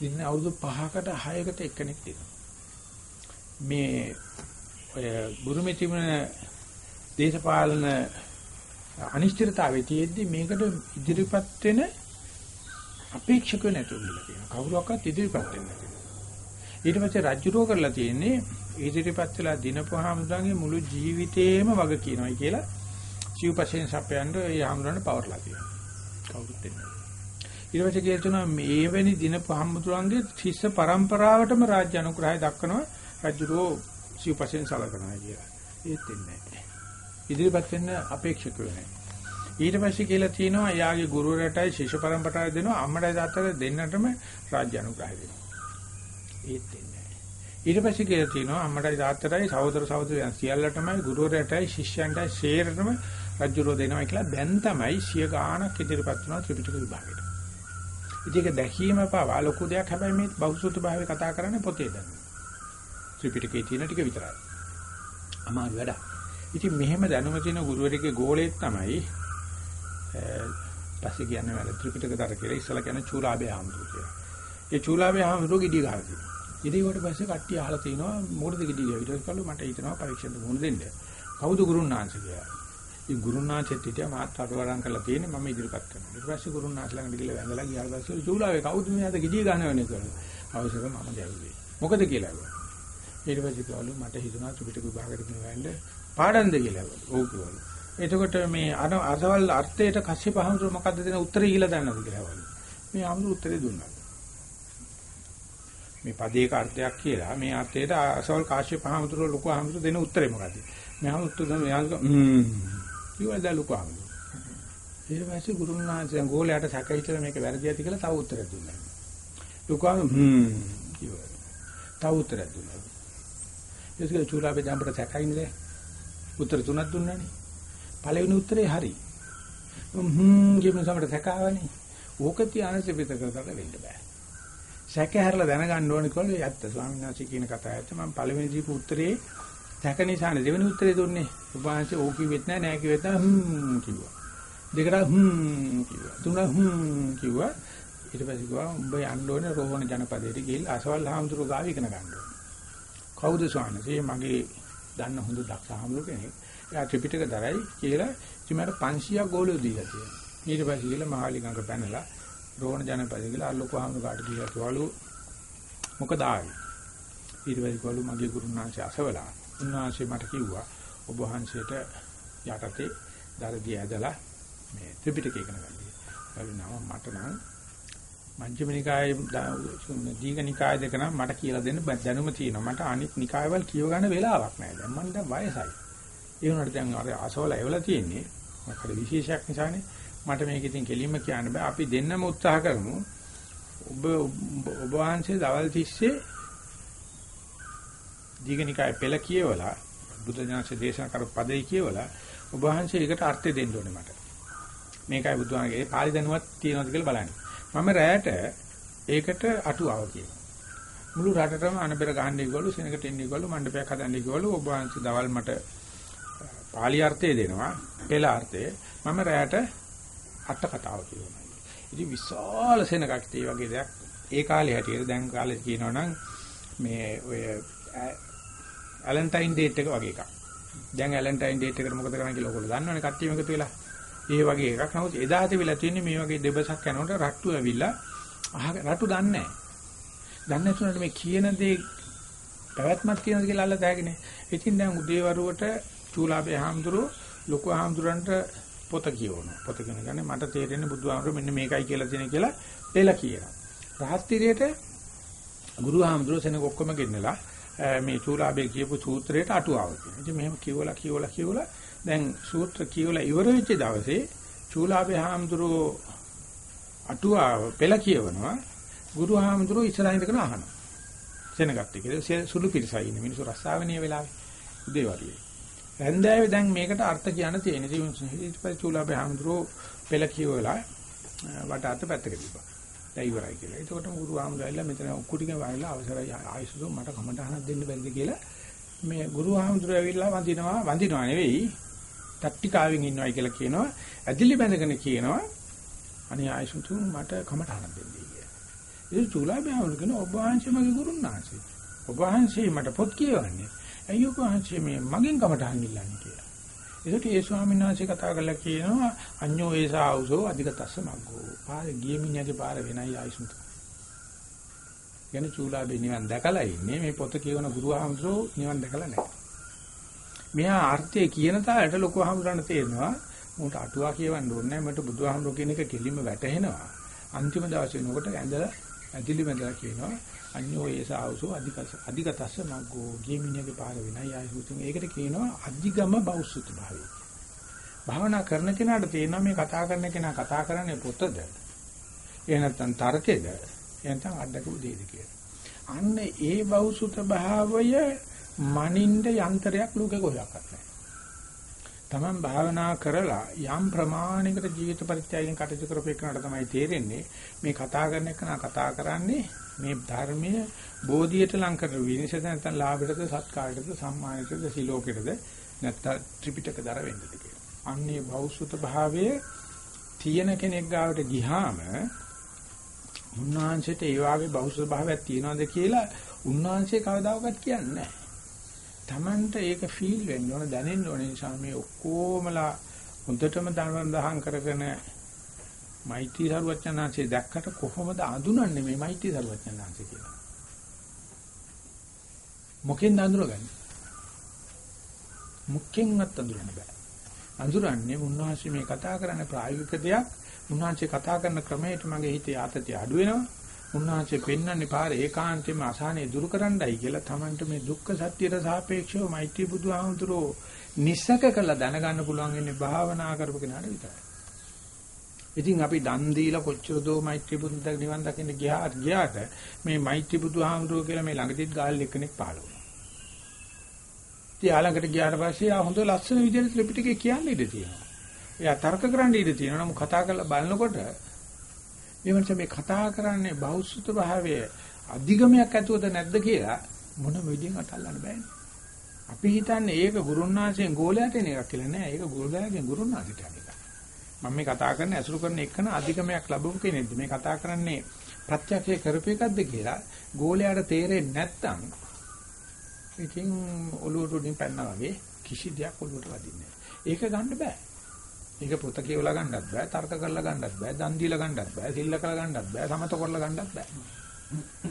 දින අවුරුදු 5කට 6කට එක්කෙනෙක් දිනනවා. මේ ඔය බුරුමේ තිබුණ දේශපාලන අනිශ්චිතතාවයේ තියෙද්දි මේකට ඉදිරිපත් වෙන අපේක්ෂක නැතුව ඉන්න තියෙනවා. කවුරක්වත් ඉදිරිපත් වෙන්නේ නැහැ. ඊට පස්සේ රජ්ජුරෝ කරලා තියෙන්නේ ඉදිරිපත් වෙලා දිනපහාමුදුරන්ගේ මුළු ජීවිතේම වග කියනවායි කියලා සිව්පසෙන් සපයන්න ඒ ආමුදුරන්ට පවර්ලා තියෙනවා. කවුරුත් දෙන්නේ. ඊට පස්සේ කියලා තුනා මේ වෙනි දිනපහාමුදුරන්ගේ ශිෂ්‍ය පරම්පරාවටම රාජ්‍ය අනුග්‍රහය දක්වනවා රජ්ජුරෝ සිව්පසෙන් සලකනවා කියලා. ඒත් දෙන්නේ නැහැ. ඉදිරිපත් වෙන්න අපේක්ෂක වෙන්නේ. ඊට පස්සේ කියලා තියෙනවා යාගේ ගුරුවරයාටයි ශිෂ්‍ය පරම්පරාවට දෙනවා අම්මටයි තාත්තට දෙන්නටම රාජ්‍ය අනුග්‍රහය දෙනවා. ඒත් දෙන්නේ නැහැ. ඊට පස්සේ කියලා තියෙනවා අම්මටයි තාත්තටයි සහෝදර සහෝදරයන් සියල්ලටමයි ගුරුවරයාටයි ශිෂ්‍යයන්ටයි ෂේරටම රජුරෝ දෙනවා කියලා දැන් තමයි සිය ගාණක් ඉදිරිපත් වෙනවා ත්‍රිපිටක විභාගයට. ඉතින් ඒක දැකීම පාවා ලොකු දෙයක් හැබැයි මේ බෞද්ධ භාවය කතා කරන්නේ පොතේ දැන්. ත්‍රිපිටකයේ තියෙන ටික විතරයි. අමාරු වැඩක්. ඉතින් මෙහෙම දැනුම තියෙන ගුරුවරයෙක්ගේ ගෝලයක් තමයි පස්සේ කියන්නේ වැඩ ත්‍රිපිටකතර කියලා ඉස්සලා කියන්නේ චූලාභය හාමුදුරුවෝ කියලා. ඒ චූලාභය හාමුදුරුවෝ gediy ගහලා තියෙනවා. gediy වට පස්සේ කට්ටිය අහලා තිනවා මොකටද gediy ගියා. ඊට පස්සේ කළු මට හිතනවා පරීක්ෂෙන්ට මුහුණ දෙන්න. කවුද ගුරුනාංශ කියලා. ඉතින් ගුරුනාංශෙත් හිටියා මාත් අටවරම් කරලා තියෙන්නේ මම ඉදිරිපත් කරනවා. ඊට පස්සේ ගුරුනාංශ ළඟට ගිහලා වැඳලා ගියාට පස්සේ චූලාවේ කවුද මේ අද ගිජී ගන්නවනේ කියලා. අවසර මම ගැව්වේ. මොකද කියලා ඇහුවා. ඊට පස්සේ කිව්වලු මට හිතුණා ත්‍රිපිටක විභාගෙට මේ වෙන්න පාඩම්ද කියලා ඇහුවා. ඔව් කිව්වලු. එතකොට මේ අර අසවල් අර්ථයට කස්සිය පහමතුරු මොකද්ද දෙන උත්තරේ කියලා දන්නවද කියලා ඇහුවලු. මේ ආමුරු උත්තරේ දුන්නා. මේ පදේක අර්ථයක් කියලා මේ අර්ථයට අසවල් කාශ්‍යප පහමතුරු ලොකු ආමුරු දෙන උත්තරේ මොකද්ද? මෙහා උත්තර දෙන කිව්වද ලොකු ආමුරු. ඊට පස්සේ ගුරුනාථයන් ගෝලයට සැකහිතලා මේක වැරදි ඇති කියලා තව උත්තරයක් දුන්නා. ලොකු ආමුරු හ්ම් කිව්වා. තව උත්තරයක් දුන්නා. ඒක චූලාපේ දැම්බට සැකයිනේ. උත්තර තුනක් දුන්නානේ. පළවෙනි උත්තරේ හරි. හ්ම් කියන සමට සැකාවනේ. ඕක තියානසේ පිට කරකට වෙන්න බෑ. සැක හැරලා දැනගන්න ඕනේ කොල්ලේ ඇත්ත ස්වාමීන් වහන්සේ කියන කතාව ඇත්ත මම පළවෙනි දීපු උත්තරේ සැක නිසානේ දෙවෙනි උත්තරේ දුන්නේ. උපාංශේ ඕක කිව්වෙත් නෑ නෑ කිව්වෙත් නෑ හ්ම් කිව්වා. දෙකට හ්ම් කිව්වා. තුන හ්ම් කිව්වා. ඊට පස්සේ කිව්වා උඹ යන්න ඕනේ රෝහණ ජනපදයට ගිහිල්ලා අසවල් හාමුදුරුවෝ ගාව ඉගෙන ගන්න ඕනේ. කවුද ස්වාමීන් වහන්සේ මගේ දන්න හොඳ දක්ෂ හාමුදුරුවෝ කෙනෙක්. එයා ත්‍රිපිටක දරයි කියලා ඉතිමර 500ක් ගෝලියෝ දීලා තියෙනවා. ඊට පස්සේ ගිහලා මහාලි ගඟ පැනලා රෝණ ජනපදේ ගිහලා අල්ලකු ආමර කාට ගිහලා කිව්වලු මොකද ආවේ? ඊට පස්සේ කිව්වලු මගේ ගුරුනාංශය අසවලා. උන්වහන්සේ මට කිව්වා ඔබ වහන්සේට යටතේ දරදී ඇදලා මේ ත්‍රිපිටකය ඉගෙන ගන්න. බලනවා මට නම් මජ්ක්‍ධිම නිකායේ දීඝ නිකාය දෙක නම් මට කියලා දෙන්න දැනුම තියෙනවා. මට අනිත් නිකායවල කියව ගන්න වෙලාවක් නැහැ. දැන් මම දැන් වයසයි. ඒ වුණාට දැන් අර අසවල ඇවිල්ලා තියෙන්නේ. මොකද විශේෂයක් නිසානේ මට මේක ඉතින් කෙලින්ම කියන්න බෑ. අපි දෙන්නම උත්සාහ කරමු. ඔබ ඔබ වහන්සේ දවල් 30 දීගනිකාය පෙළ කියවලා බුද්ධ ඥානසේ දේශනා කරපු පදේ කියවලා ඔබ වහන්සේ ඒකට අර්ථය දෙන්න ඕනේ මට. මේකයි බුදුහාමගේ පාලි දැනුවත් තියනවාද කියලා බලන්න. මම රැයට ඒකට අටුවාව කියනවා. මුළු රටටම අනබෙර ගහන්න ඒගොල්ලෝ සෙනගට එන්න ඒගොල්ලෝ මණ්ඩපයක් හදන්න ඒගොල්ලෝ ඔබ වහන්සේ දවල් මට පාලි අර්ථය දෙනවා. පෙළ අර්ථය. මම රැයට අට කතාව කියනවා. ඉතින් විශාල සෙනගක් තේ වගේ දෙයක් ඒ කාලේ හැටියට දැන් කාලේ කියනවනම් මේ ඔය ඇලන්ටයින් ඩේට් එක වගේ එකක්. දැන් ඇලන්ටයින් ඩේට් එකට මොකද කරන්නේ කියලා ඔයගොල්ලෝ දන්නවනේ කට්ටියම එකතු වෙලා. ඒ වගේ එකක්. නමුත් එදා තිබිලා තියෙන්නේ මේ වගේ දෙබසක් යනකොට රට්ටු ඇවිල්ලා අහ රට්ටු දන්නේ නැහැ. දන්නේ නැතුනට මේ කියන දේ පැවැත්මක් තියෙනවද කියලා අල්ල තෑගිනේ. ඉතින් දැන් උදේවරුවට චූලාබේ හාමුදුරුවෝ ලොකු හාමුදුරන්ට පොත කියවනවා. පොත කියන ගන්නේ මට තේරෙන්නේ බුදුහාමුදුරුවෝ මෙන්න මේකයි කියලා තියෙන කියලා දෙලා කියනවා. රහස්තිරියට ගුරු හාමුදුරුවෝ සෙනග ඔක්කොම ගෙන්නලා මේ චූලාබේ කියපු සූත්‍රයට අටුවාව කියනවා. ඉතින් මෙහෙම කියවලා කියවලා කියවලා දැන් සූත්‍ර කියවලා ඉවර වෙච්ච දවසේ චූලාබේ හාමුදුරුවෝ අටුවාව පෙළ කියවනවා. ගුරු හාමුදුරුවෝ ඉස්සරහින් ඉඳගෙන අහනවා. සෙනගත් එක්ක සුළු පිරිසයි ඉන්නේ මිනිස්සු රස්සාවණිය වෙලාවේ උදේ වරුවේ. රැන්දෑවේ දැන් මේකට අර්ථ කියන්න තියෙන. ඉතින් ඊට පස්සේ චූලාබේ හාමුදුරුවෝ පෙළ කියවලා වට අත පැත්තක තිබ්බා. දැන් ඉවරයි කියලා. ඒකට ගුරු හාමුදුරුවෝ මෙතන ඔක්කොටික වයිලා අවසරයි ආයසුසෝ මට කමටහනක් දෙන්න බැරිද කියලා මේ ගුරු හාමුදුරුවෝ ඇවිල්ලා වඳිනවා වඳිනවා නෙවෙයි ටැක්ටිකාවෙන් ඉන්නවයි කියලා කියනවා. ඇදිලි බැඳගෙන කියනවා අනේ ආයසුතු මට කමටහනක් දෙන්න කියලා. ඒ චූලාබේ හාමුදුරුවෝ කියන ඔබ වහන්සේ මගේ ගුරුනාංශේ. ඔබ වහන්සේ මට පොත් කියවන්නේ. ඇයි ඔබ වහන්සේ මේ මගෙන් කමටහන් ඉල්ලන්නේ කියලා. ඒකට ඒ ස්වාමීන් වහන්සේ කතා කරලා කියනවා අඤ්ඤෝ ඒසාවුසෝ අධිකතස්ස මග්ගෝ. පාරේ ගිය මිනිහගේ පාර වෙනයි ආයිසුතු. යන චූලාබේ නිවන් දැකලා ඉන්නේ මේ පොත කියවන ගුරුහාමුදුරෝ නිවන් දැකලා නැහැ. මෙහා අර්ථය කියන තාලට ලොකු හාමුදුරන් තේරෙනවා මට අටුවා කියවන්න ඕනේ නැහැ මට බුදුහාමුදුරෝ කියන එක කෙලින්ම වැටහෙනවා. අන්තිම දවසේ නෝකට ඇඳලා ඇදිලි බඳලා කියනවා අඤ්ඤෝ ඒසාවසෝ අධිකස අධිගතස්ස මග්ගෝ. ගේමිනියගේ පාර වෙනයි ආයුතුන් ඒකට කියනවා අධිගම බෞසුත භාවය. භාවනා කරන කෙනාට තේරෙනවා මේ කතා කරන කෙනා කතා කරන්නේ පොතද? එහෙ නැත්නම් තර්කෙද? එහෙනම් අඩකු දෙයද කියලා. අන්න ඒ බෞසුත භාවය මනින්ද යන්ත්‍රයක් ලෝකේ කොහෙවත් නැහැ. තමන් භාවනා කරලා යම් ප්‍රමාණයකට ජීවිත පරිත්‍යාගයෙන් කටයුතු කරපේකනට තමයි තේරෙන්නේ මේ කතා කරන එක කතා කරන්නේ මේ ධර්මයේ බෝධියට ලං කරන විනිශ්චය නැත්නම් ලාභයටද සත්කාරයටද සම්මානයටද සිලෝකයටද නැත්නම් ත්‍රිපිටක දර වෙන්නද කියලා. අන්නේ භෞසුත භාවයේ තියෙන කෙනෙක් ගාවට ගිහාම උන්වහන්සේට ඒ වාගේ භෞසුත භාවයක් තියනවාද කියලා උන්වහන්සේ කවදාකවත් කියන්නේ නැහැ. Tamanට ඒක ෆීල් වෙන්න ඕන දැනෙන්න ඕන නිසා මේ ඔක්කොමලා හොඳටම දනවන් දහම් කරගෙන මෛත්‍රී සරුවචනාංශය දැක්කට කොහොමද අඳුනන්නේ මේ මෛත්‍රී සරුවචනාංශය කියලා? මොකෙන්ද අඳුරගන්නේ? මුඛෙන්වත් අඳුරන්න බෑ. අඳුරන්නේ මුන්වහන්සේ මේ කතා කරන ප්‍රායෝගික දෙයක්. මුන්වහන්සේ කතා කරන ක්‍රමයට මගේ හිතේ ආතතිය අඩු වෙනවා. උන්වහන්සේ පෙන්වන්නේ පාර ඒකාන්තයෙන්ම අසහනේ දුරු කරන්නයි කියලා Tamanට මේ දුක්ඛ සත්‍යයට සාපේක්ෂව මෛත්‍රී බුදුහාමුදුරෝ නිස්සක කළ දැනගන්න පුළුවන් ඉන්නේ භාවනා කරපු කෙනාට විතරයි. ඉතින් අපි දන් දීලා කොච්චර දෝ මෛත්‍රී බුදුන් දක් නිවන් දකින්න ගියාට ගියාට මේ මෛත්‍රී බුදුහාමුදුරෝ කියලා මේ ළඟදිත් ගාල් එක්කෙනෙක් පහළ වුණා. ඉතින් ආලංකට ගියාට පස්සේ ආ හොඳ ලස්සන විදිහට ත්‍රිපිටකේ කියන්න ඉඩ තියෙනවා. එයා තර්ක කරන්න ඉඩ තියෙනවා. නමුත් කතා කරලා බලනකොට මේ මේ කතා කරන්නේ බෞද්ධ භාවයේ අධිගමයක් ඇතුවද නැද්ද කියලා මොන විදිහෙන් අතල්ලන්න බෑනේ. අපි හිතන්නේ ඒක ගුරුන්නාංශයෙන් ගෝලයට එන එකක් කියලා නෑ. ඒක ගුරුදායගෙන් ගුරුන්නාංශයට යන එකක්. මම මේ කතා කරන ඇසුරු කරන එකන අධිගමයක් ලැබුණු කෙනෙක්ද මේ කතා කරන්නේ ප්‍රත්‍යක්ෂය කරපු එකක්ද කියලා ගෝලයට තේරෙන්නේ නැත්නම් ඉතින් ඔලුවට උඩින් පැනනා වගේ කිසි දෙයක් ඔලුවට වදින්නේ ඒක ගන්න බෑ. ඒක පොත කියවලා ගන්නත් බෑ, තර්ක කරලා ගන්නත් බෑ, දන් දීලා ගන්නත් බෑ, සිල්ල කරලා ගන්නත් බෑ, සමත කරලා ගන්නත් බෑ.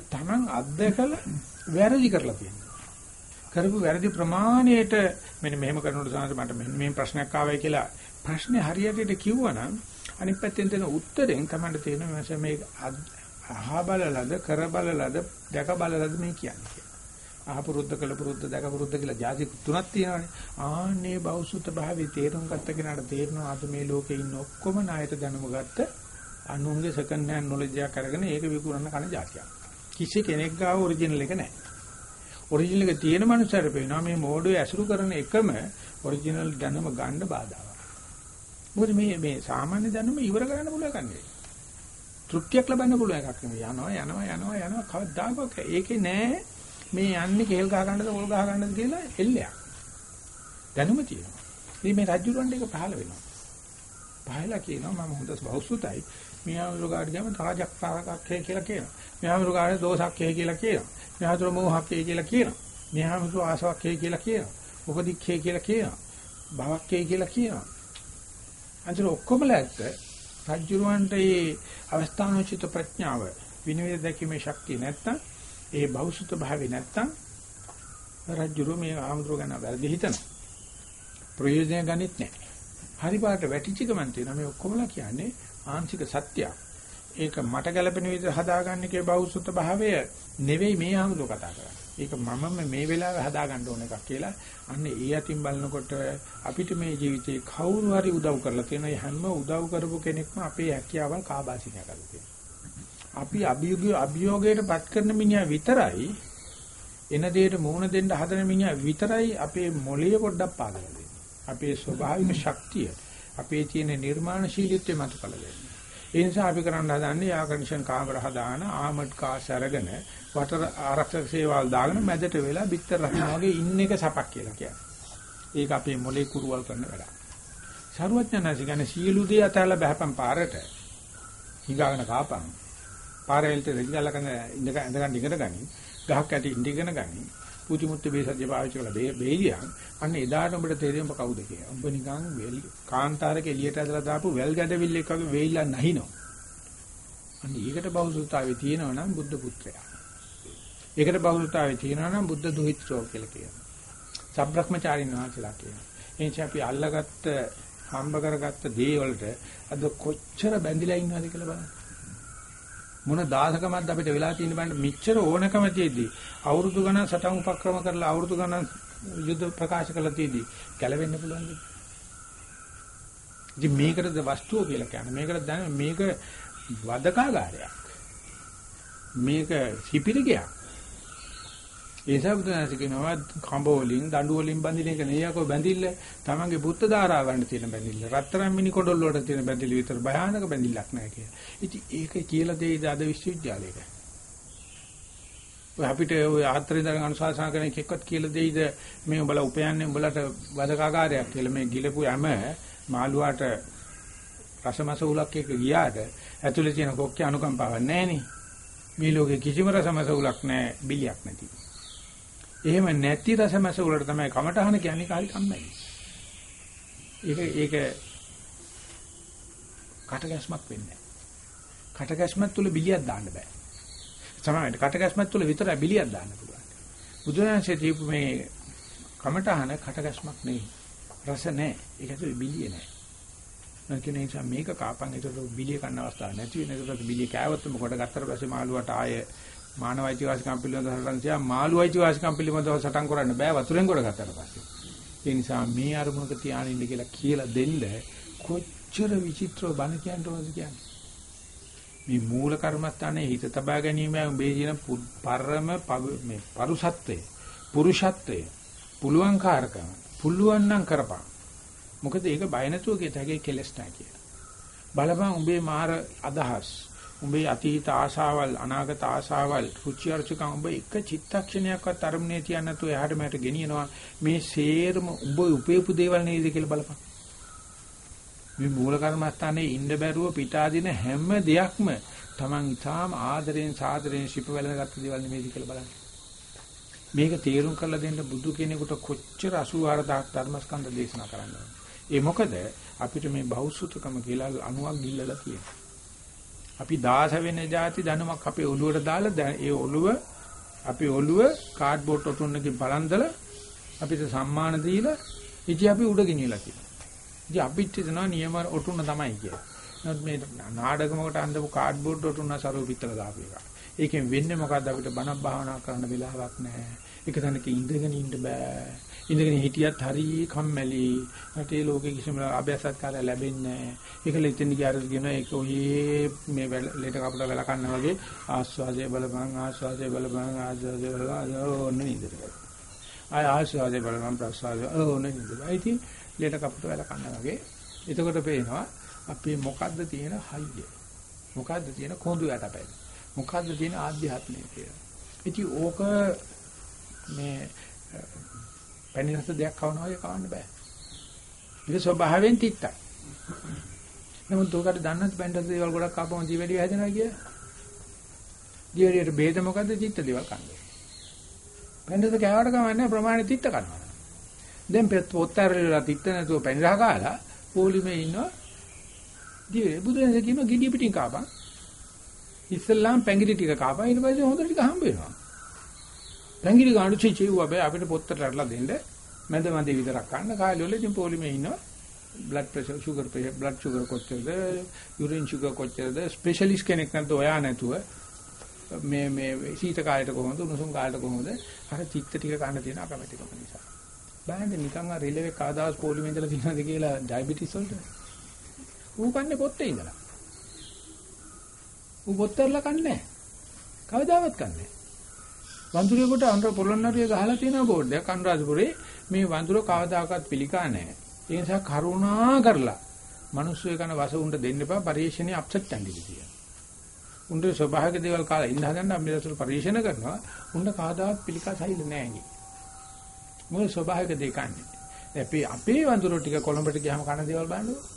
Taman අද්දකල වැරදි කරලා තියෙනවා. කරපු වැරදි ප්‍රමාණයට මෙන්න මෙහෙම කරනකොට සාහස මට මෙන්න මේ ප්‍රශ්නයක් ආවයි කියලා ප්‍රශ්නේ හරියට කිව්වනම් අනිත් පැත්තෙන් දෙන උත්තරෙන් තමයි තේරෙන්නේ මේ අහ බලලද කර බලලද දැක බලලද මේ කියන්නේ. අහ පුරුද්ද කළ පුරුද්ද දැක පුරුද්ද කියලා જાති තුනක් තියෙනවානේ. ආන්නේ බෞසුත භාවයේ තේරුම් ගත්ත කෙනාට තේරෙනවා අද මේ ලෝකේ ඉන්න ඔක්කොම ණයට දැනුම ගත්ත අනුන්ගේ සෙකන්ඩ් හෑන්ඩ් නොලෙජ් එකක් අරගෙන ඒක විකුණන කන જાතියක්. කිසි කෙනෙක් ගාව ඔරිජිනල් එක නැහැ. ඔරිජිනල් එක තියෙන මනුස්සයර පේනවා මේ මෝඩෝ ඇසුරු කරන එකම ඔරිජිනල් දැනුම ගන්න බාධාවක්. මොකද මේ මේ සාමාන්‍ය දැනුම ඉවර කරන්න පුළුවන් එකක් නෙවෙයි. තෘප්තියක් ලබන්න පුළුවන් එකක් නෙවෙයි. යනවා යනවා යනවා යනවා කවදාකවත් ඒකේ නෑ මේ යන්නේ කේල් ගහ ගන්නද පොල් ගහ ගන්නද කියලා එල්ලයක්. දැනුම තියෙනවා. ඉතින් මේ රජුරන්ට ඒක පහළ වෙනවා. පහළලා කියනවා මම හොඳ බෞසුතයි. මියාමරු ගාඩ ගම තාජක් පාරකක් කියලා කියනවා. මියාමරු ගාඩ දෝසක් කියලා කියනවා. මියාමරු මොහක් කියලා කියනවා. මියාමරු ආසාවක් කියලා කියනවා. උපදික් කියලා කියනවා. භවක් කියලා කියනවා. අන්තිම ඔක්කොමලා ඇත්ත රජුරවන්ට මේ අවස්ථානෝචිත ප්‍රඥාව විනිවිද දැකීමේ ශක්තිය නැත්තම් ඒ බෞසුත භාවේ නැත්තම් රජුරු මේ ආමතුරු ගැන වැරදි හිතනවා. ප්‍රයෝජනය ගන්නෙත් නැහැ. හරි පාට වැටිච්ච ගමන් තියෙනවා මේ ඔක්කොමලා කියන්නේ ආංශික සත්‍යයක්. ඒක මට ගැළපෙන විදිහට හදාගන්න කේ බෞසුත භාවය නෙවෙයි මේ ආමතුරු කතා කරන්නේ. ඒක මමම මේ වෙලාවේ හදාගන්න ඕන එකක් කියලා අන්න ඒ අතින් බලනකොට අපිට මේ ජීවිතේ කවුරු හරි උදව් කරලා තියෙන හැම උදව් කරපු කෙනෙක්ම අපේ හැකියාවල් කාබාසිනිය කරලා තියෙනවා. අපි අභියෝගය අභියෝගයට පත් කරන මිනිහා විතරයි එන දෙයට මුහුණ දෙන්න හදන මිනිහා විතරයි අපේ මොළය පොඩ්ඩක් පාදලා දෙන්නේ. අපේ ස්වභාවික ශක්තිය, අපේ තියෙන නිර්මාණශීලීත්වය මත කල දෙන්නේ. ඒ නිසා අපි කරන්න හදන්නේ යා කන්ඩිෂන් කාමර හදාන ආමඩ් කාස් අරගෙන වටර ආරක්ෂක සේවාවල් දාගෙන මැදට වෙලා පිටර රකින්න වගේ ඉන්න එක සපක් කියලා කියන්නේ. ඒක අපේ මොලේ කුරුවල් කරන වැඩක්. සරුවඥාන්සේ කියන්නේ සියලු දේ අතහැරලා බහපන් පාරට. හිඟාගෙන කාපන්. පාරවලට රෙදිගල්ල කන ඉඳ ඇඳ ගන්න ඉගෙන ගනි. ගහක් ඇටි ඉඳ ඉගෙන ගනි. පුති මුත්ති බේසජ්‍ය පාවිච්චි කරලා බේරියන් අන්න එදාට උඹට තේරෙන්නේ ඔබ කවුද කියලා. උඹ නිකන් වෙල් කාන්තාරක එළියට ඇදලා දාපු වෙල් ගැඩවිල්ලෙක් වගේ වෙයිලා නැහිනෝ. අන්න ඒකට බෞද්ධතාවයේ තියෙනවා නම් බුද්ධ පුත්‍රයා. ඒකට බෞද්ධතාවයේ තියෙනවා නම් බුද්ධ දුහිත්‍රෝ කියලා කියනවා. සබ්‍රහ්මචාරින් වහන්සේලා කියනවා. එනිසා අපි අල්ලගත්ත හම්බ කරගත්ත දේ වලට අද කොච්චර බැඳිලා ඉන්නවද කියලා බලන්න. මොන දාසකමක්ද අපිට වෙලා තියෙන බන්න මෙච්චර ඕනකම තියේදී අවුරුදු ගණන් සටන් උපක්‍රම කරලා අවුරුදු ගණන් යුද්ධ ප්‍රකාශ කරලා තියේදී ගැලවෙන්න පුළුවන්ද? ඉතින් මේකටද වස්තුව කියලා කියන්නේ. මේකට දැන මේක වදකාගාරයක්. මේක සිපිරිගයක්. ඒ නිසා බුදුනාස කියනවා කඹ වලින් දඬු වලින් බැඳින එක නෙයකෝ බැඳිල්ල තමන්ගේ බුද්ධ ධාරාවන්ට තියෙන බැඳිල්ල රත්තරන් මිනි කොඩොල් වලට තියෙන බැඳිල්ල විතර භයානක බැඳිල්ලක් නැහැ කියලා. ඉතින් ඒක කියලා දෙයිද අද විශ්වවිද්‍යාලයක? ඔය අපිට ඔය ආත්‍රේ දරන අනුශාසනා කරන එකෙක්වත් කියලා දෙයිද මේ උඹලා උපයන්නේ උඹලට වදකාකාරයක් කියලා මේ ගිලපු යම මාළුවාට රසමස උලක් එක ගියාට ඇතුලේ තියෙන කොක්කේ අනුකම්පාවක් නැහැ නේ. මේ ලෝකේ කිසිම රසමස උලක් නැහැ බිලියක් නැති. එහෙම නැති රසමස වලට තමයි කමටහන කියන්නේ කාලි කම්මැලි. ඒක ඒක කටගැස්මක් වෙන්නේ නැහැ. කටගැස්මක් තුල බිලියක් දාන්න බෑ. සමහරවිට කටගැස්මක් තුල විතර බිලියක් දාන්න පුළුවන්. බුදුරජාණන්සේ දීපු මේ කමටහන කටගැස්මක් නෙවෙයි. රස නැහැ. ඒක ඇතුලේ බිලිය නැහැ. නැති නිසා මේක කාපන් ඒකට බිලිය කන්න අවස්ථාවක් නැති වෙන ඒකට බිලිය කෑවොත් මොකට ගත්තට පස්සේ මාළුවට ආයේ මානව අයිතිවාසිකම් පිළිබඳව සටන් තියා මාළු අයිතිවාසිකම් පිළිබඳව සටන් කරන්න බෑ වතුරෙන් කොට ගත්තට පස්සේ. ඒ නිසා මේ අරමුණක තියාගෙන ඉන්න කියලා කියලා දෙන්න කොච්චර විචිත්‍රව බණ කියන්න ඕනද කියන්නේ. මේ මූල කර්මස්ථානයේ හිත තබා ගැනීම උඹේ කියන පරම මේ පරුසත්වය පුරුෂත්වය පුළුවන්කාරකම පුළුවන් නම් කරපන් මොකද ඒක බය නැතුව කියතගේ කෙලස් නැහැ කියලා බලපන් උඹේ මාර අදහස් උඹේ අතීත ආශාවල් අනාගත ආශාවල් රුචි අරුචිකම් උඹ එක චිත්තක්ෂණයක්වත් අරමුණේ තියන්න නැතුව එහාට මෙහාට ගෙනියනවා මේ සේරම උඹ උපේපු දේවල් නේද කියලා බලපන් මේ මූල කර්මස්ථානයේ ඉන්න බැරුව පිටාදින හැම දෙයක්ම Taman ඊටාම ආදරෙන් සාදරෙන් ශිප වැළඳගත්ත දේවල් නෙමෙයි කියලා බලන්න. මේක තේරුම් කරලා දෙන්න බුදු කෙනෙකුට කොච්චර 84000ක් ධර්මස්කන්ධ දේශනා කරන්න ඒ මොකද අපිට මේ බෞසුතකම කියලා අණුවක් ගිල්ලලා තියෙනවා. අපි 16 වෙන જાති ධනමක් අපේ ඔළුවට දාලා ඒ ඔළුව අපේ ඔළුව කාඩ්බෝඩ් ඔටුන්නකින් බලන්දලා අපිට සම්මාන දීලා ඉතින් අපි උඩ ගෙනියලා තියෙනවා. ඉතින් අපිත් හිතනවා නියම ඔටුන්න තමයි කියලා. නමුත් මේ නාඩගමකට අඳපු කාඩ්බෝඩ් ඔටුන්න සරුව පිටල දාපු එක. ඒකෙන් වෙන්නේ මොකද්ද අපිට බණක් භාවනා කරන්න වෙලාවක් නැහැ. ඒක තැනක ඉඳගෙන ඉන්න බෑ. ඉඳගෙන හිටියත් හරි කම්මැලි. රටේ ලෝකෙ කිසිම අභ්‍යාසත්කාරය ලැබෙන්නේ නැහැ. ඒකල ඉතින් ගියාරද කියනවා ඒක ඔයේ මේ ලෙට කපුට වෙලා කන්න වගේ ආස්වාදයේ බලපං ආස්වාදයේ බලපං ආස්වාදයේ බලපං ඕන්න නිදට. ආය ආස්වාදයේ බලපං ප්‍රසාදයේ ඕන්න නිදට. ඉතින් ලෙට කපුට වෙලා කන්න වගේ. එතකොට පේනවා අපි මොකද්ද තියෙන හයිය? මොකද්ද තියෙන කොඳු යටපැයි? මොකද්ද තියෙන ආධ්‍යාත්මය කියලා. ඉතින් ඕක මේ පැණිරස දෙයක් කවනවා වගේ කවන්න බෑ. ඒක ස්වභාවයෙන් තිත්තයි. නමුත් උකට දන්නත් පැණිරස දේවල් ගොඩක් කාපම ජීවැඩිය හැදෙනවා කිය. ජීවැඩියට බේද මොකද්ද තිත්ත දේවල් කන්නේ. පැණිරස කෑවට කමන්නේ ප්‍රමාණය තිත්ත කරනවා. දැන් පෙත් පොත්තරලලා තිත්ත නැතුව පැණිරහ කාලා පොලිමේ ඉන්නවා. ජීවැඩිය බුදුරජාණන් කියනවා gediya පිටින් කාපන්. ඉස්සල්ලාම් පැංගිරි ටික කාපන් ඊට පස්සේ හොඳ ටික හම්බ වෙනවා. පැංගිරි ගාඩු චිචිව්වා බෑ අපිට පොත්තට අරලා දෙන්න. මැද මැද විතරක් ගන්න කාලේ වල ඉතින් පොලිමේ ඉන්නවා. Blood pressure sugar pressure blood sugar කොච්චරද? යුරින් ෂුගර් කොච්චරද? ස්පෙෂලිස්ට් කෙනෙක් නැද්ද? ඔයා නැතුව. මේ මේ සීත කාලයට කොහොමද? උණුසුම් කාලයට කොහොමද? අර චිත්ත ටික ගන්න තියෙන අකමැතිකම නිසා. බෑනේ නිකන් අර රිලෙවේ කාදාස් පොලිමේ ඉඳලා තියෙනවද කියලා ඩයබටිස් වලට? ඌ කන්නේ පොත්තේ ඉඳලා. ඌ පොත්තරලා කන්නේ කවදාවත් කන්නේ වඳුරේකට අnder පොළොන්නරුවේ ගහලා තියෙන බෝඩ් එකක් අනුරාධපුරේ මේ වඳුර කවදාකවත් පිළිකා නැහැ. ඒ නිසා කරුණා කරලා මිනිස්සු එකන වස උණ්ඩ දෙන්න එපා පරිශ්‍රණයේ අප්සෙට් ඇන්ඩිලි කියන. උණ්ඩ ස්වභාවික දේවල් කාලා ඉඳ හදන්න අපි දැසුරු පරිශ්‍රණ කරනවා. උණ්ඩ කවදාවත් පිළිකා සහිල නැහැ නේ. මොකද ස්වභාවික දෙකන්නේ. අපි අපේ වඳුර ටික කොළඹට ගියාම කන දේවල් බලන්නකෝ.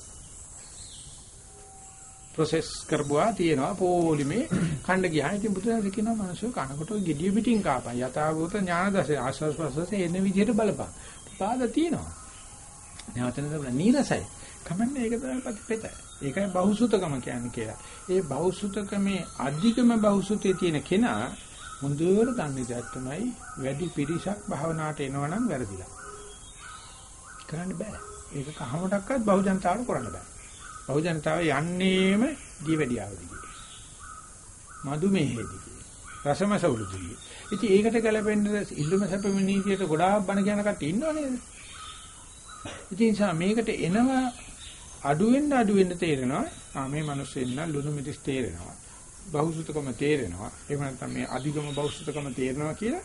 ප්‍රොසෙස් කරපුවා තියෙනවා පොලිමේ කණ්ඩ ගියා. ඉතින් බුදුරජාණන් කියනවා මිනිස්සු කනකොට gediya පිටින් කාපන්. යථාභූත ඥාන දසේ ආස්වාස් ප්‍රසස් එන විදිහට බලපන්. පාද තියෙනවා. නැවතනද නීරසයි. කමන්නේ ඒක තමයි ප්‍රතිපෙත. ඒකයි බහුසුතකම කියන්නේ කියලා. ඒ බහුසුතකමේ අධිකම බහුසුතේ තියෙන කෙනා මුදුවර දන්නේ දැක් තමයි වැඩි පිරිසක් භාවනාවට එනවනම් වැරදිලා. කරන්න බෑ. ඒක කහමඩක්වත් බහුජනතාවට කරන්න බෑ. බහුජනතාව යන්නේම දීවැඩියාවදී. මදුමේහෙදී. රසමසවුලුදී. ඉතින් ඒකට ගැලපෙන්න ඉල්ලුම සැපම නීතියට ගොඩාක් බණ කියන කට්ටිය ඉන්නව නේද? ඉතින් සා මේකට එනවා අඩු වෙන්න අඩු වෙන්න තේරෙනවා. ආ මේ මිනිස්සෙන්න ලුණු මිදිස් තේරෙනවා. බහුසුතකම තේරෙනවා. එහෙම නැත්නම් මේ අධිගම බහුසුතකම තේරෙනවා කියලා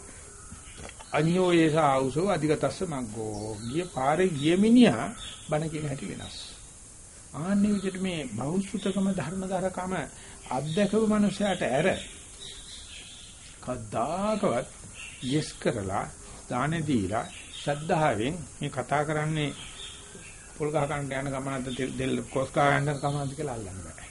අඤ්ඤෝ ඒස ආවුසෝ අධිගතස්ස මග්ගෝ. ගිය පාරේ ගිය මිනිහා බණ කියන හැටි වෙනස්. ආන්නේ විදිහට මේ බෞද්ධකම ධර්මදරකම අධ්‍යක්ෂව මනුෂයාට ඇර කද්දාකවත් යස් කරලා දාන දීලා ශ්‍රද්ධාවෙන් මේ කතා කරන්නේ පොල් ගහ ගන්න යන ගමනක්ද දෙල් කොස් ගහ ගන්න ගමනක්ද කියලා අල්ලන්න බෑ.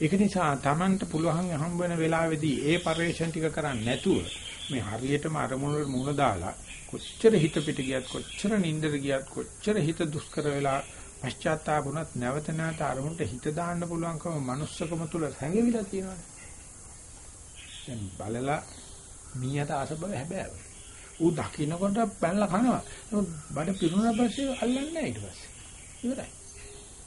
ඒක නිසා Tamanට පුළුවන් හම් වෙන වෙලාවේදී ඒ පරිශ්‍රණ ටික කරන්නේ නැතුව මේ හරියටම අරමුණට මුණ දාලා කොච්චර හිත පිට ගියත් කොච්චර නින්දර ගියත් කොච්චර හිත දුෂ්කර වෙලා පශ්චාත්තාපුණත් නැවත නැවත අරමුණට හිත දාන්න පුළුවන්කම manussකම තුල හැඟෙවිලා තියෙනවානේ. දැන් බලලා මීයට ආස බව හැබෑව. ඌ දකින්නකොට පැනලා කනවා. බඩ පිරුණා පස්සේ අල්ලන්නේ නැහැ ඊට පස්සේ. ඉවරයි.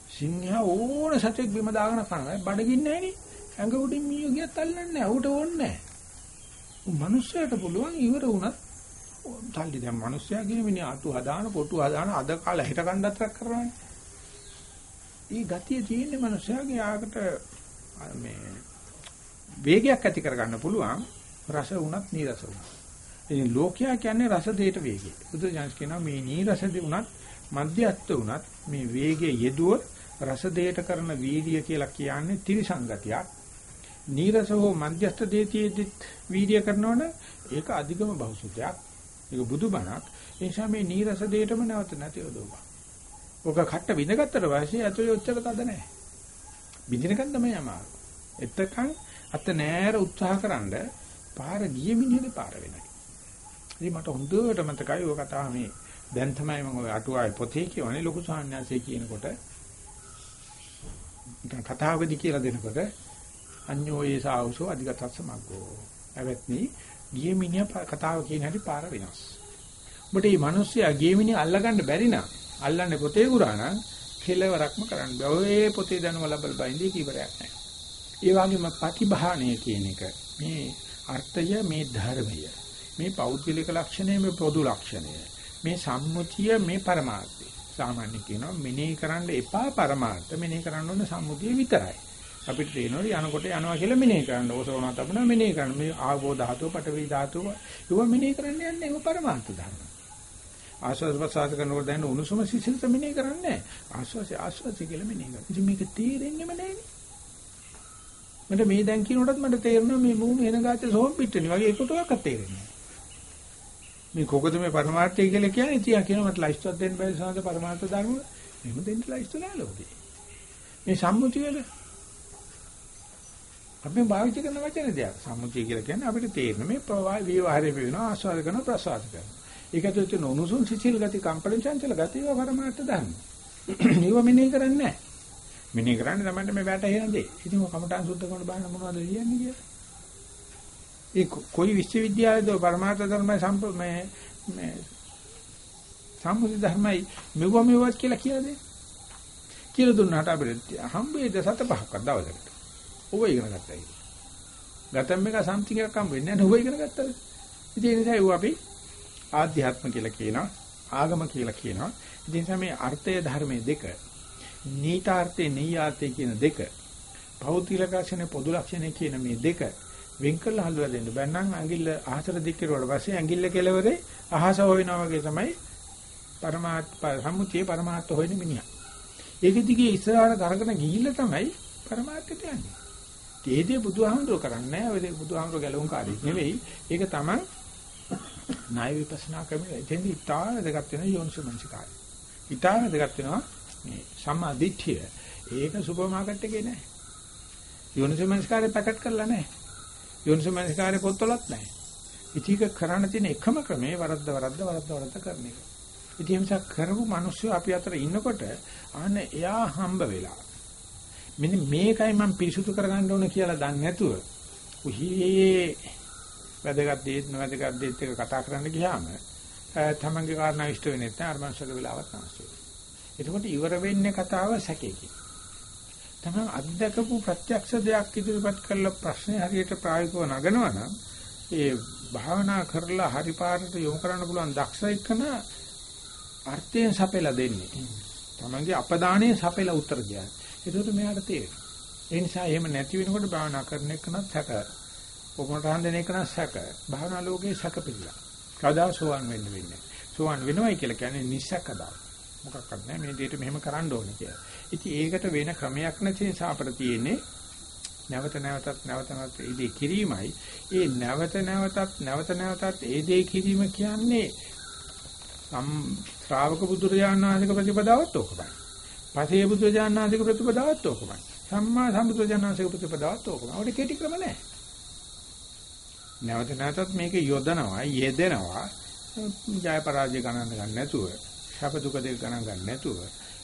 සිංහයා ඕන සතෙක් බිම දාගෙන කනවා. බඩගින්නේ නැහනේ. ඇඟ උඩින් මීයෝ ගියත් අල්ලන්නේ නැහැ. ඌට ඕනේ නැහැ. ඌ මිනිස්සයාට පුළුවන් ඉවර වුණත් තල්ලි දැන් මිනිස්සයා කියන මිනිහ අතු හදාන පොටු හදාන අද කාලේ හිට කණ්ඩත්‍යක් කරනවානේ. ඊ ගතිය තියෙන්නේ මිනිස්සයාගේ ආකට මේ වේගයක් ඇති කරගන්න පුළුවන් රස වුණත් නීරස වුණත්. ඉතින් ලෝකයා කියන්නේ රස දෙයට වේගය. බුදු දහම කියනවා මේ නීරස දෙ වුණත් මධ්‍යස්ත වුණත් මේ වේගයේ යෙදුවොත් රස දෙයට කරන වීර්ය කියලා කියන්නේ ත්‍රිසංගතියක්. නීරස හෝ මධ්‍යස්ත දෙයේදීත් වීර්ය කරනවනේ ඒක අධිගම බහුසුතයක්. ඒක බුදුබණක්. ඒ නිසා මේ නීරස දෙයටම නැවත නැති යොදවපන්. ඔක කට්ට විඳගත්තට පස්සේ ඇතුලේ ඔච්චර තද නැහැ. බින්දිනකන් තමයි අමාරු. එතකන් අත නෑර උත්සාහකරනද පාර ගිය මිනිහනේ පාර වෙනයි. ඉතින් මට හොඳට මතකයි ඔය කතාව මේ දැන් තමයි මම ඔය අටුවාවේ පොතේ කියවනේ ලොකු සාහන්‍යසේ කියනකොට නිකන් කතාවකදී කියලා දෙනකොට අඤ්ඤෝයේ සාවුසෝ අධිගතස්ස මග්ගෝ. එවත්නි ගිය මිනිහා කතාව කියන හැටි පාර වෙනස්. ඔබට මේ මිනිස්සයා ගිය මිනිහා අල්ලගන්න බැරි නම් අල්ලන්නේ පොතේ ගුරා නම් කෙලවරක්ම කරන්න බෑ. ඔය පොතේ දැනුම ලබල් බයින්දී කීවරයක් නැහැ. ඒ වගේම ප්‍රතිභාණය කියන එක. මේ අර්ථය මේ ධර්මය මේ පෞද්ගලික ලක්ෂණය මේ පොදු ලක්ෂණය මේ සම්මුතිය මේ පරමාර්ථය. සාමාන්‍ය කියනවා මෙනෙහි කරන්න එපා පරමාර්ථ. මෙනෙහි කරන්න ඕනේ සම්මුතිය විතරයි. අපිට තේරෙනවා යනකොට යනවා කියලා මෙනෙහි කරන්න. ඕසෝනා තබන මෙනෙහි කරන්න. මේ ආවෝ ධාතුව පටවි ධාතුව ඒවා මෙනෙහි කරන්න යන්නේ ඒව පරමාර්ථ ධර්ම. ආස්වාද ප්‍රසආස කරනකොට දැන් උණුසුම සිසිලත මෙනෙහි කරන්නේ ආස්වාසි ආස්වාසි කියලා මෙනෙහි කරනවා. ඉතින් මේක තේරෙන්නේම නැහැනේ මට මේ දැන් කියනකොටත් මට තේරෙනවා මේ මූණ එන ගාතේ සෝම් පිට්ටනේ වගේ ඒකටවත් තේරෙන්නේ මේ කොකද මේ පරමාර්ථය කියලා කියන්නේ ඉතින් කියනවා මට ලයිස්ට්වත් දෙන්න බැරි සමහර පරමාර්ථ ධර්ම එහෙම දෙන්න ලයිස්ට් නැහැ ලෝකේ. මේ සම්මුතිය වල අපි භාවිත කරන වචන දෙයක්. සම්මුතිය කියලා කියන්නේ අපිට තේරෙන මේ ප්‍රවාහ විවහාරය වෙනවා ආස්වාද කරන ප්‍රසවාස කරන ඒක ඇතුළත තියෙන උණුසුම් සිසිල් ගති කම්පන චංචල ගති ඒවා පරමාර්ථ ධර්ම. නිව මෙනෙහි කරන්නේ නැහැ. මෙනෙහි කරන්නේ තමයි මේ වැටහෙන දේ. ඉතින් ඔය කමඨාන් සුද්ධ කරන බාහන මොනවද කියන්නේ කියලා? ඒ කොයි විශ්වවිද්‍යාලයේද පරමාර්ථ ධර්මයි සම්ප මේ මේ සම්මුති ධර්මයි මෙව මෙවත් කියලා කියලා දෙන්නේ කියලා දුන්නාට අපිට හම්බෙයිද සත පහක්වත් දවසකට? ඔබ ඉගෙන ගත්තා ඒක. ගතම් එක සම්තිං එකක් හම්බ වෙන්නේ නැහැ ඔබ ඉගෙන ගත්තද? ඉතින් ඒ නිසා ඒව අපි ආධ්‍යාත්ම කියලා කියනවා ආගම කියලා කියනවා. ඉතින් නිසා මේ අර්ථය ධර්මයේ දෙක නීතාර්ථේ නෙය්‍යාර්ථේ කියන දෙක භෞතික ලක්ෂණ පොදු ලක්ෂණ කියන මේ දෙක වෙන් කරලා හඳුලා දෙන්න බැන්නම් ඇඟිල්ල අහසට දික් කරුවාට පස්සේ ඇඟිල්ල කෙලවරේ අහස හොයනවා වගේ තමයි පරමාර්ථ සම්මුතියේ පරමාර්ථ හොයන මිනිහා. ඒක දිගේ ඉස්සරහට කරගෙන ගිහිල්ලා තමයි පරමාර්ථයට යන්නේ. ඒදී බුදුහාමුදුර කරන්නේ නැහැ. ඔය බුදුහාමුදුර ගැලවුම් කාර්යයක් නෙවෙයි. ඒක තමයි ණය විපස්සනා ක්‍රමය. එතෙන්දි ඉතාල දෙකක් වෙනවා යෝනිසමංසිකාරය. ඉතාල දෙකක් වෙනවා මේ සම්මා දිට්ඨිය. ඒක සුපර් මාකට් එකේ නැහැ. යෝනිසමංසිකාරය පැකට් කරලා නැහැ. යෝනිසමංසිකාරය පොත්වලත් නැහැ. ඉතික කරන්න තියෙන එකම ක්‍රමය වරද්ද වරද්ද වරද්ද වරද්ද කරන එක. ඉතින් මේ කරපු මිනිස්සු අපි අතර ඉන්නකොට අන්න එයා හම්බ වෙලා මෙන්න මේකයි මම පිරිසුදු කරගන්න ඕන කියලා දන්නේ නැතුව උහියේ වැදගත් දේත් නොවැදගත් දේත් එක කතා කරන්න ගියාම තමන්ගේ කාරණා ඉෂ්ට වෙන්නේ නැත්නම් අර මනුස්සක වෙලාවක් නැස්සේ. එතකොට ඉවර වෙන්නේ කතාව සැකේකින්. තමන් අත්දකපු ප්‍රත්‍යක්ෂ දෙයක් ඉදිරිපත් කරලා ප්‍රශ්නේ හරියට ප්‍රායෝගිකව නගනවා නම් ඒ භාවනා කරලා හරි පාරට යොමු කරන්න පුළුවන් දක්ෂ එක්කන අර්ථයෙන් සපෙලා දෙන්නේ. තමන්ගේ අපදානයේ සපෙලා උත්තර දෙන්නේ. ඒකට මෙයාට තේරෙනවා. ඒ නිසා එහෙම නැති වෙනකොට භාවනා කරන එකනත් සැක. කොහොමද හඳන එකනත් සැක. භාවනා ලෝකේ සැක පිළිලා. කවදා සෝවන් වෙන්න වෙන්නේ. සෝවන් වෙනවයි කියලා කියන්නේ නිසකදා. මොකක්වත් නැහැ මේ දෙයට මෙහෙම කරන්න ඕනේ කියලා. ඉතින් ඒකට වෙන ක්‍රමයක් නැති නිසා අපිට තියෙන්නේ නැවත නැවතත් නැවත නැවත ඒ දේ කිරීමයි. ඒ නැවත නැවතත් නැවත නැවතත් ඒ දේ කිරීම කියන්නේ සම් ශ්‍රාවක බුදුරජාණන් වහන්සේගේ ප්‍රතිපදාවත් ඕකමයි. පසේ බුදුජානනාතික ප්‍රතිපදාවත් ඕකමයි. සම්මා සම්බුදුජානනාතික ප්‍රතිපදාවත් ඕකමයි. ඔකට කෙටි ක්‍රම නැහැ. නැවත නැවතත් මේක යොදනවා, යෙදෙනවා. ජය පරාජය ගණන් ගන්න නැතුව, ශප දුක දෙක ගණන් ගන්න නැතුව,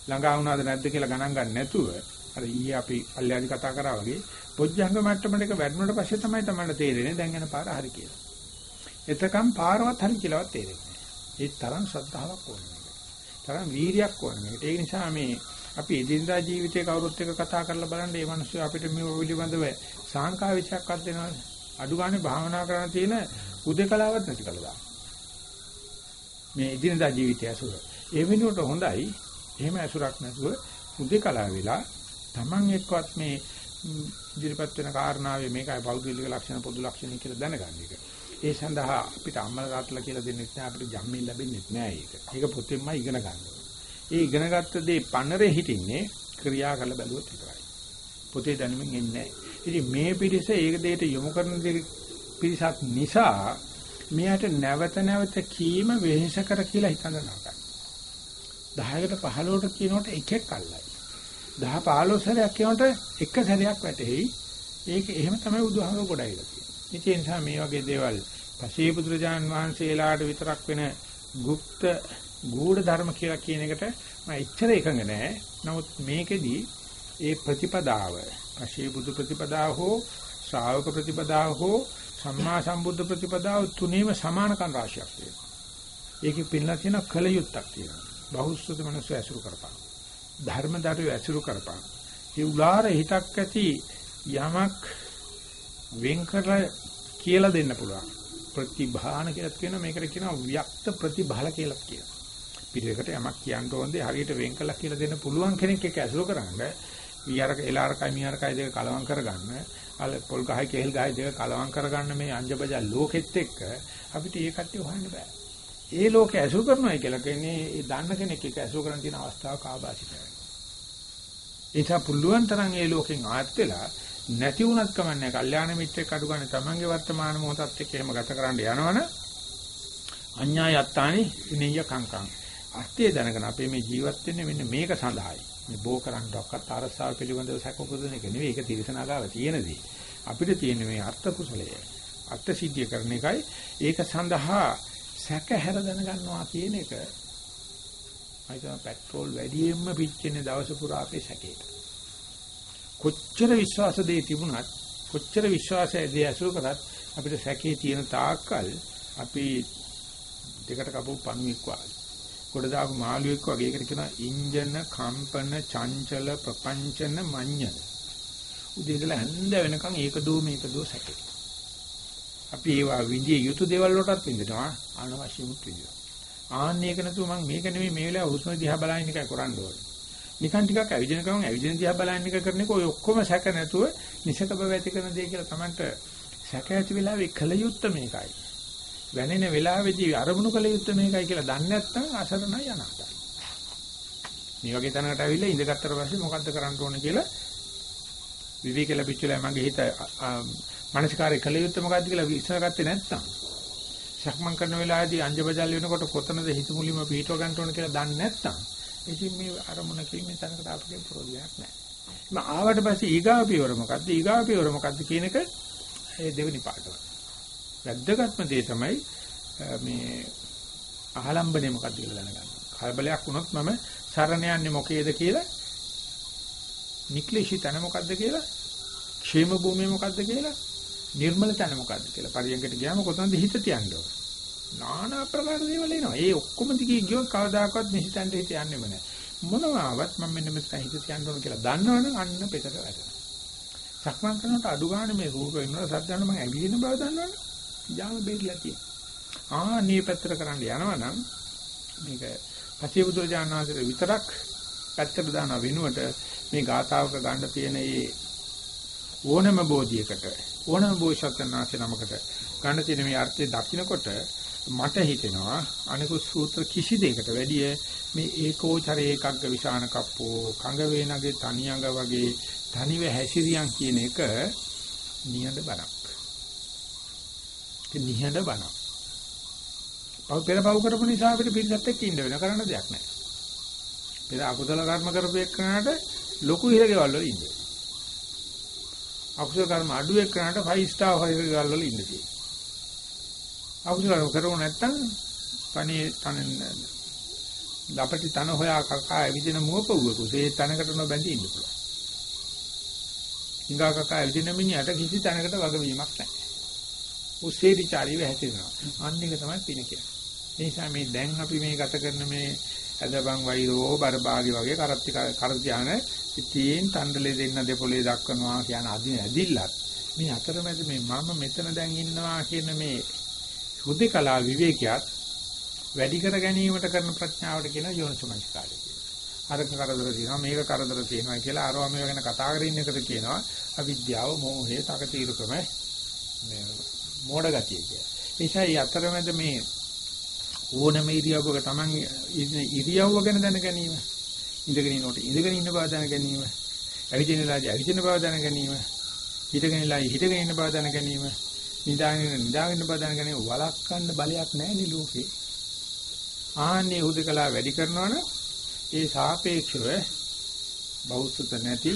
ළඟා වුණාද නැද්ද කියලා ගණන් ගන්න නැතුව, අර ඊයේ අපි පල්ලෑදි කතා කරා වගේ පොජ්ජංග මට්ටමට එක වැඩුණාට පස්සේ තමයි තමයි තේරෙන්නේ දැන් යන පාර හරි කියලා. එතකම් පාරවත් හරි කියලාවත් තේරෙන්නේ නැහැ. ඒ තරම් ශ්‍රද්ධාවක් ඕනේ. තරම් වීරියක් ඕනේ. ඒ නිසා මේ අපි එදිනදා ජීවිතේ කවුරුත් එක්ක කතා කරලා බලන්න මේ මිනිස්සු අපිට මේ පිළිබඳව සාංකා විචයක්වත් දෙනවද? අඩු ගානේ භාවනා කරන්න තියෙන උදේකලාවක් නැති කළා. මේ එදිනදා ජීවිතය ඇසුර. ඒ වෙනුවට හොඳයි එහෙම ඇසුරක් නැතුව උදේකලා වෙලා Taman එක්කවත් මේ ඉදිරිපත් වෙන කාරණාවේ මේකයි පෞද්ගලික ලක්ෂණ පොදු ලක්ෂණ කියලා දැනගන්න එක. ඒ සඳහා අපිට අම්මලා තාත්තලා කියලා දෙන්නේ නැහැ අපිට ජම්මේ ලැබෙන්නේ නැහැ ඒක. ඒක පොතෙන්ම ඉගෙන ගන්න ඒ ඉගෙනගත්ත දේ පන්නරේ හිටින්නේ ක්‍රියා කරලා බැලුවොත් විතරයි. පොතේ දැනුමින් එන්නේ නැහැ. ඉතින් මේ පිරිස ඒක දෙයට යොමු කරන පිරිසක් නිසා මෙයාට නැවත නැවත කීම වෙහෙස කර කියලා හිතන්න නරකයි. 10කට 15කට කියනකොට එකෙක් අල්ලයි. 10 15 සැරයක් කියනකොට එක සැරයක් වැටෙයි. ඒක එහෙම තමයි බුදුහාමර ගොඩයිලා තියෙන්නේ. ඒ නිසා මේ වගේ දේවල් පසේ පුත්‍රජාන් වහන්සේලාට විතරක් වෙන গুপ্ত ගූඪ ධර්ම කියලා කියන එකට මම එච්චර එකඟ නෑ. නමුත් මේකෙදි ඒ ප්‍රතිපදාව පසේ බුදු ප්‍රතිපදාව හෝ ශ්‍රාවක ප්‍රතිපදාව හෝ සම්මා සම්බුද්ධ ප්‍රතිපදාව තුනීම සමානකම් රාශියක් තියෙනවා. ඒකේ පින්නලා තියෙන කලයුත්තක් තියෙනවා. බහුසුත මනස ඇසුරු කරපන්. ධර්මදරු ඇසුරු කරපන්. ඒ උලාර හිතක් ඇති යමක් වෙන් කරලා කියලා දෙන්න පුළුවන්. ප්‍රතිභාන කියලා කියන මේකට කියනවා ව්‍යක්ත ප්‍රතිබල කියලා කියනවා. පිළිවෙකට යමක් කියන්න ඕනදී හරියට වෙන් කළා කියලා දෙන්න පුළුවන් කෙනෙක් එක්ක ඇසුරු කරන්න ඊයරක එලාරකයි මීයරකයි දෙක කලවම් කරගන්න අල පොල් ගහයි කෙහෙල් ගහයි දෙක කලවම් කරගන්න මේ අංජබජා ලෝකෙත් එක්ක අපිට ඒ කට්ටිය හොයන්න බෑ. ඒ ලෝකේ ඇසුරු කරනවා කියලා කියන්නේ ඒ දන්න කෙනෙක් එක්ක ඇසුරු කරන් තියෙන අවස්ථාවක ආభాසිතයි. ඒ නිසා පුළුවන් තරම් ඒ ලෝකෙන් ආත් වෙලා නැති වුණත් කමන්නේ කල්යාණ මිත්‍රෙක් අඩු ගන්න තමන්ගේ වර්තමාන මොහොතත් එක්ක එහෙම ගත කරන්න යනවනේ අඤ්ඤා යත්තානි විනීය කංකං අර්ථය දැනගෙන අපේ මේ ජීවත් වෙන්නේ මෙන්න මේක සඳහායි මේ බෝ කරන්නවක්වත් අරසාව පිළිබඳව සැකපොදුන එක නෙවෙයි. ඒක තිරසනාගාව තියෙනදී. අපිට තියෙන මේ අර්ථ කුසලය. අර්ථ සිද්ධිය කරන එකයි. ඒක සඳහා සැකහැර දැනගන්නවා කියන එක. අයිතම පෙට්‍රෝල් වැඩියෙන්ම පිච්චෙන්නේ දවස පුරා අපේ සැකේට කොච්චර විශ්වාස දෙය තිබුණත් කොච්චර විශ්වාසය දෙය අසුර කරත් අපිට සැකේ තියෙන තාක්කල් අපි දෙකට කපපු පණුවෙක් වගේ. කොට දාපු මාළුවෙක් වගේ ඒකට කියනවා ඉන්ජන කම්පන චංචල ප්‍රපංචන මඤ්ඤන. උදේ ඉඳලා හැන්ද වෙනකන් ඒක දෝ මේක දෝ සැකේ. අපි ඒවා විඳිය යුතු දේවල් වලටත් විඳිනවා අනවශ්‍යමුත් විඳිනවා. ආන්න ඒක නැතුව මම මේක නෙමෙයි මේ වෙලාව හුස්ම දිහා බලන එකයි කරන්න ඕනේ. නිකන් ටිකක් ඇවිදින ගමන් ඇවිදින දිහා බලන එක කරන එක ඔය ඔක්කොම සැක නැතුව නිසක බව ඇති කරන දේ කියලා Tamanට සැක ඇති වෙලාවේ කල යුත්තේ මේකයි. වැනෙන වෙලාවේදී අරමුණු කල යුත්තේ මේකයි කියලා දන්නේ නැත්නම් අසරණයි අනාතයි. මේ වගේ තැනකට ඇවිල්ලා ඉඳගත්තර පස්සේ මොකද්ද කරන්න ඕන කියලා විවේක ලැබිච්චලා මගේ හිත මානසිකාරය කල යුත්තේ මොකද්ද කියලා විශ්වාසගත්තේ නැත්නම් සක්මන් කරන වෙලාවේදී අංජබජල් වෙනකොට කොතනද හිත මුලින්ම පිටව ගන්න ඕන කියලා දන්නේ නැත්නම් ඉතින් මේ අරමුණ කිරීමේ තැනකට අපිට ප්‍රෝධයක් නැහැ. මම ආවට පස්සේ ඊගාව පියවර මොකද්ද? ඊගාව පියවර මොකද්ද කියන එක ඒ දෙවෙනි පාඩම. වැද්දගත්ම දේ තමයි මේ ආලම්බනේ මොකක්ද කියලා දැනගන්න. කලබලයක් වුණොත් මම සරණ යන්නේ මොකේද කියලා නික්ලිෂි තන මොකද්ද කියලා ക്ഷേම භූමිය මොකද්ද කියලා නිර්මල තන මොකද්ද කියලා පරියන්කට ගියාම කොතනද හිත තියන්න ඕන. নানা ප්‍රකාර දේවල් එනවා. ඒ ඔක්කොම දිගේ ගියොත් කවදාකවත් මෙහිතන්ට හිත යන්නේම නැහැ. මොනවාවත් මම මෙන්න මෙතන හිත තියන්න ඕන කියලා දන්නවනම් අන්න පෙතට වැටෙනවා. සක්මන් කරනකොට අඩු ගන්න මේ රූප වෙනවා සද්දන්න මම ඇවිදින බව දන්නවනේ. යාම බේරිලා තියෙනවා. ආ මේ පැත්තට කරන්න යනවනම් මේක පතිබුදුරජාණන් විතරක් පැත්තට දාන වෙනුවට මේ ගාතාවක ගන්න තියෙන මේ ඕනම බෝධියකට ඕනම බෝසත්ණාසේ නමකට ගන්න තියෙන මේ අර්ථය දකිනකොට මට හිතෙනවා අනිකුත් සූත්‍ර කිසි දෙයකට වැඩිය මේ ඒකෝචර ඒකග්ග විසාන කප්පෝ කඟ වේනගේ තනියඟ වගේ තනිව හැසිරියන් කියන එක නිහඬ බණක්. ඒ නිහඬ බණක්. පව් පෙර පව් කරපු නිසා අපිට පිළිසත් එක්ක ඉන්න වෙන කරන්න දෙයක් නැහැ. පෙර අකුසල කර්ම කරපු එක්කනට ලොකු හිරගෙවල් වල ඉන්නේ. අකුසල කර්ම අඩු එක්කනට 5 star හිරගෙවල් වල ඉන්නේ. අකුසල කරෝ නැත්තම් පණේ තන ලපටි තන හොයා කකා ඇවිදින මුවපොව්වකු ඒ තනකට නොබැඳී ඉන්න පුළුවන්. හිඟා කකා ඇවිදින මිනිහට කිසි තැනකට වගවීමක් නැහැ. උස්සේදිචාරීව හැසිරෙනවා. අන්න එක තමයි පින කියන්නේ. ඒ නිසා මේ දැන් අපි මේ ගත කරන මේ ඇදපන් වෛරෝ බරභාගි වගේ කරත්ති කරත්‍යාන ඉතින් තණ්ඩලේ දෙන්න දෙපොලේ දක්වනවා කියන අදින ඇදිල්ලත් මේ අතරමැද මේ මම මෙතන දැන් ඉන්නවා කියන මේ හුදේකලා විවේකයක් වැඩි කර ගැනීමට කරන ප්‍රඥාවට කියන යෝනිසමංස්කාරය කියනවා. අරක කරදර තියෙනවා මේක කරදර තියෙනවා කියලා අරවා මේව ගැන කතා කරගෙන එකට කියනවා අවිද්‍යාව, මෝහය, තකතිරුකම මේ මෝඩ ගතිය කියලා. ඒ නිසා මේ අතරමැද මේ ඕනම ඉරියව්වක Taman ඉරියව්ව ගැන දැන ගැනීම ඉඳගෙන ඉන්නකොට ඉඳගෙන ඉන්න බව දැන ගැනීම ඇවිදින වෙලාවදී ඇවිදින බව දැන ගැනීම හිටගෙන ඉලා හිටගෙන ඉන්න බව දැන ගැනීම නිදාගෙන නිදාගෙන බව දැන ගැනීම වළක්වන්න බලයක් නැහැ නේ ලෝකේ ආන්නේ හුදකලා වැඩි කරනවනම් ඒ සාපේක්ෂව බෞද්ධත නැති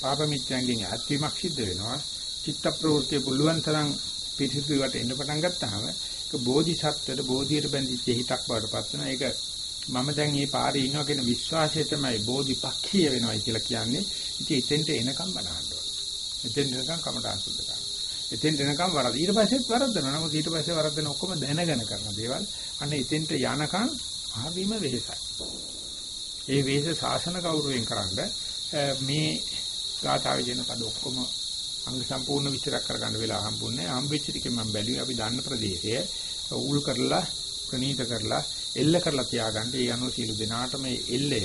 පාප මිත්‍යංගෙන් ඇත්වීමක් සිද්ධ වෙනවා චිත්ත ප්‍රවෘත්ති පුළුවන් තරම් පිටිසුවට එන්න පටන් ගත්තාම ඒක බෝධිසත්වයට බෝධියට බැඳිච්ච හිතක් බවට පත් වෙනවා. ඒක මම දැන් මේ පාරේ ඉන්නවා කියන විශ්වාසය තමයි බෝධිපක්ඛීය වෙනවයි කියලා කියන්නේ. ඉතින් එතෙන්ට එනකම් බලන්න ඕනේ. එතෙන් එනකම් කමටහන් සුද්ධ කරනවා එතෙන් එනකම් වරද ඊට පස්සෙත් වරද්දනවා නමුත් ඊට පස්සේ වරද්දන ඔක්කොම දැනගෙන කරන දේවල්. අන්න එතෙන්ට යනකම් ආවීම වෙහසයි. ඒ වෙහස ශාසන කෞරවයෙන් කරන්ඩ මේ ගාථාවේ දෙන පද ඔක්කොම අංග සම්පූර්ණ විස්තර කරගන්න වෙලා හම්බුන්නේ. හම්බෙච්ච ටිකෙන් මම බැලුවේ අපි දන්න ප්‍රදේශය උල් කරලා ප්‍රනීත කරලා එල්ල කරලා තියාගන්න. ඒ අනුව සීල දෙනාට මේ එල්ලය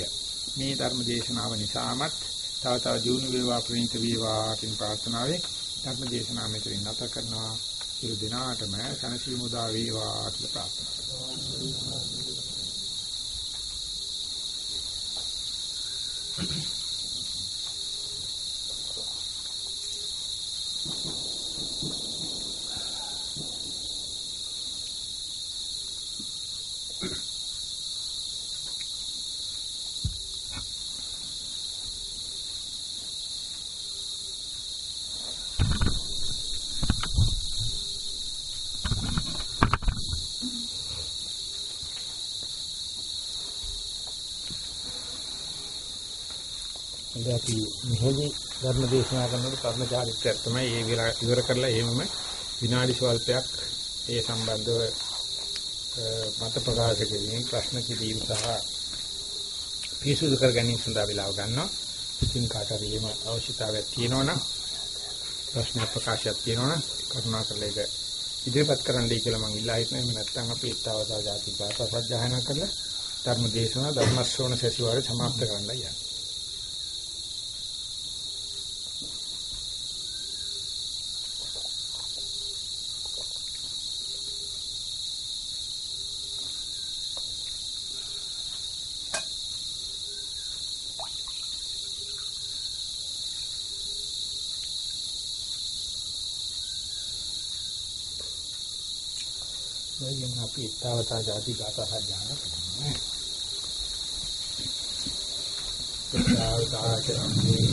මේ ධර්ම දේශනාව නිසාමත් තව තව දියුණු වේවා ප්‍රණීත වේවා කියන ප්‍රාර්ථනාවෙන් ධර්ම දේශනාව මෙතනින් නැත කරනවා. සියලු දෙනාටම සනසීම උදා වේවා කියලා ප්‍රාර්ථනා කරනවා. අපි මෙහෙදි ධර්ම දේශනා කරනකොට කර්ම චාරිත්‍රයක් තමයි ඒ ඉවර කරලා එහෙමම විනාඩි ස්වල්පයක් ඒ සම්බන්ධව මත ප්‍රකාශ කිරීම ප්‍රශ්න කිරීම සහ පිරිසුදු කර ගැනීම සඳහා වෙලාව ගන්නවා. ඉතින් කාට හරි එහෙම අවශ්‍යතාවයක් තියෙනවනම් ප්‍රශ්න ප්‍රකාශයක් තියෙනවනම් කරුණාකරලා ඒක ඉදිරිපත් කරන්නයි කියලා මම ඉල්ලා හිටනවා. එහෙම නැත්නම් අපි ඊතාවතා ජාති භාෂා සජ්ජායනා කරලා ධර්ම දේශනා ධර්මස්සෝන සැසිවාරය સમાપ્ત කරන්නයි යන්නේ. අපි ඊතාවතා ಜಾති ගාථා සජ්ජාන කරනවා. ඊතාවතා චම්මේ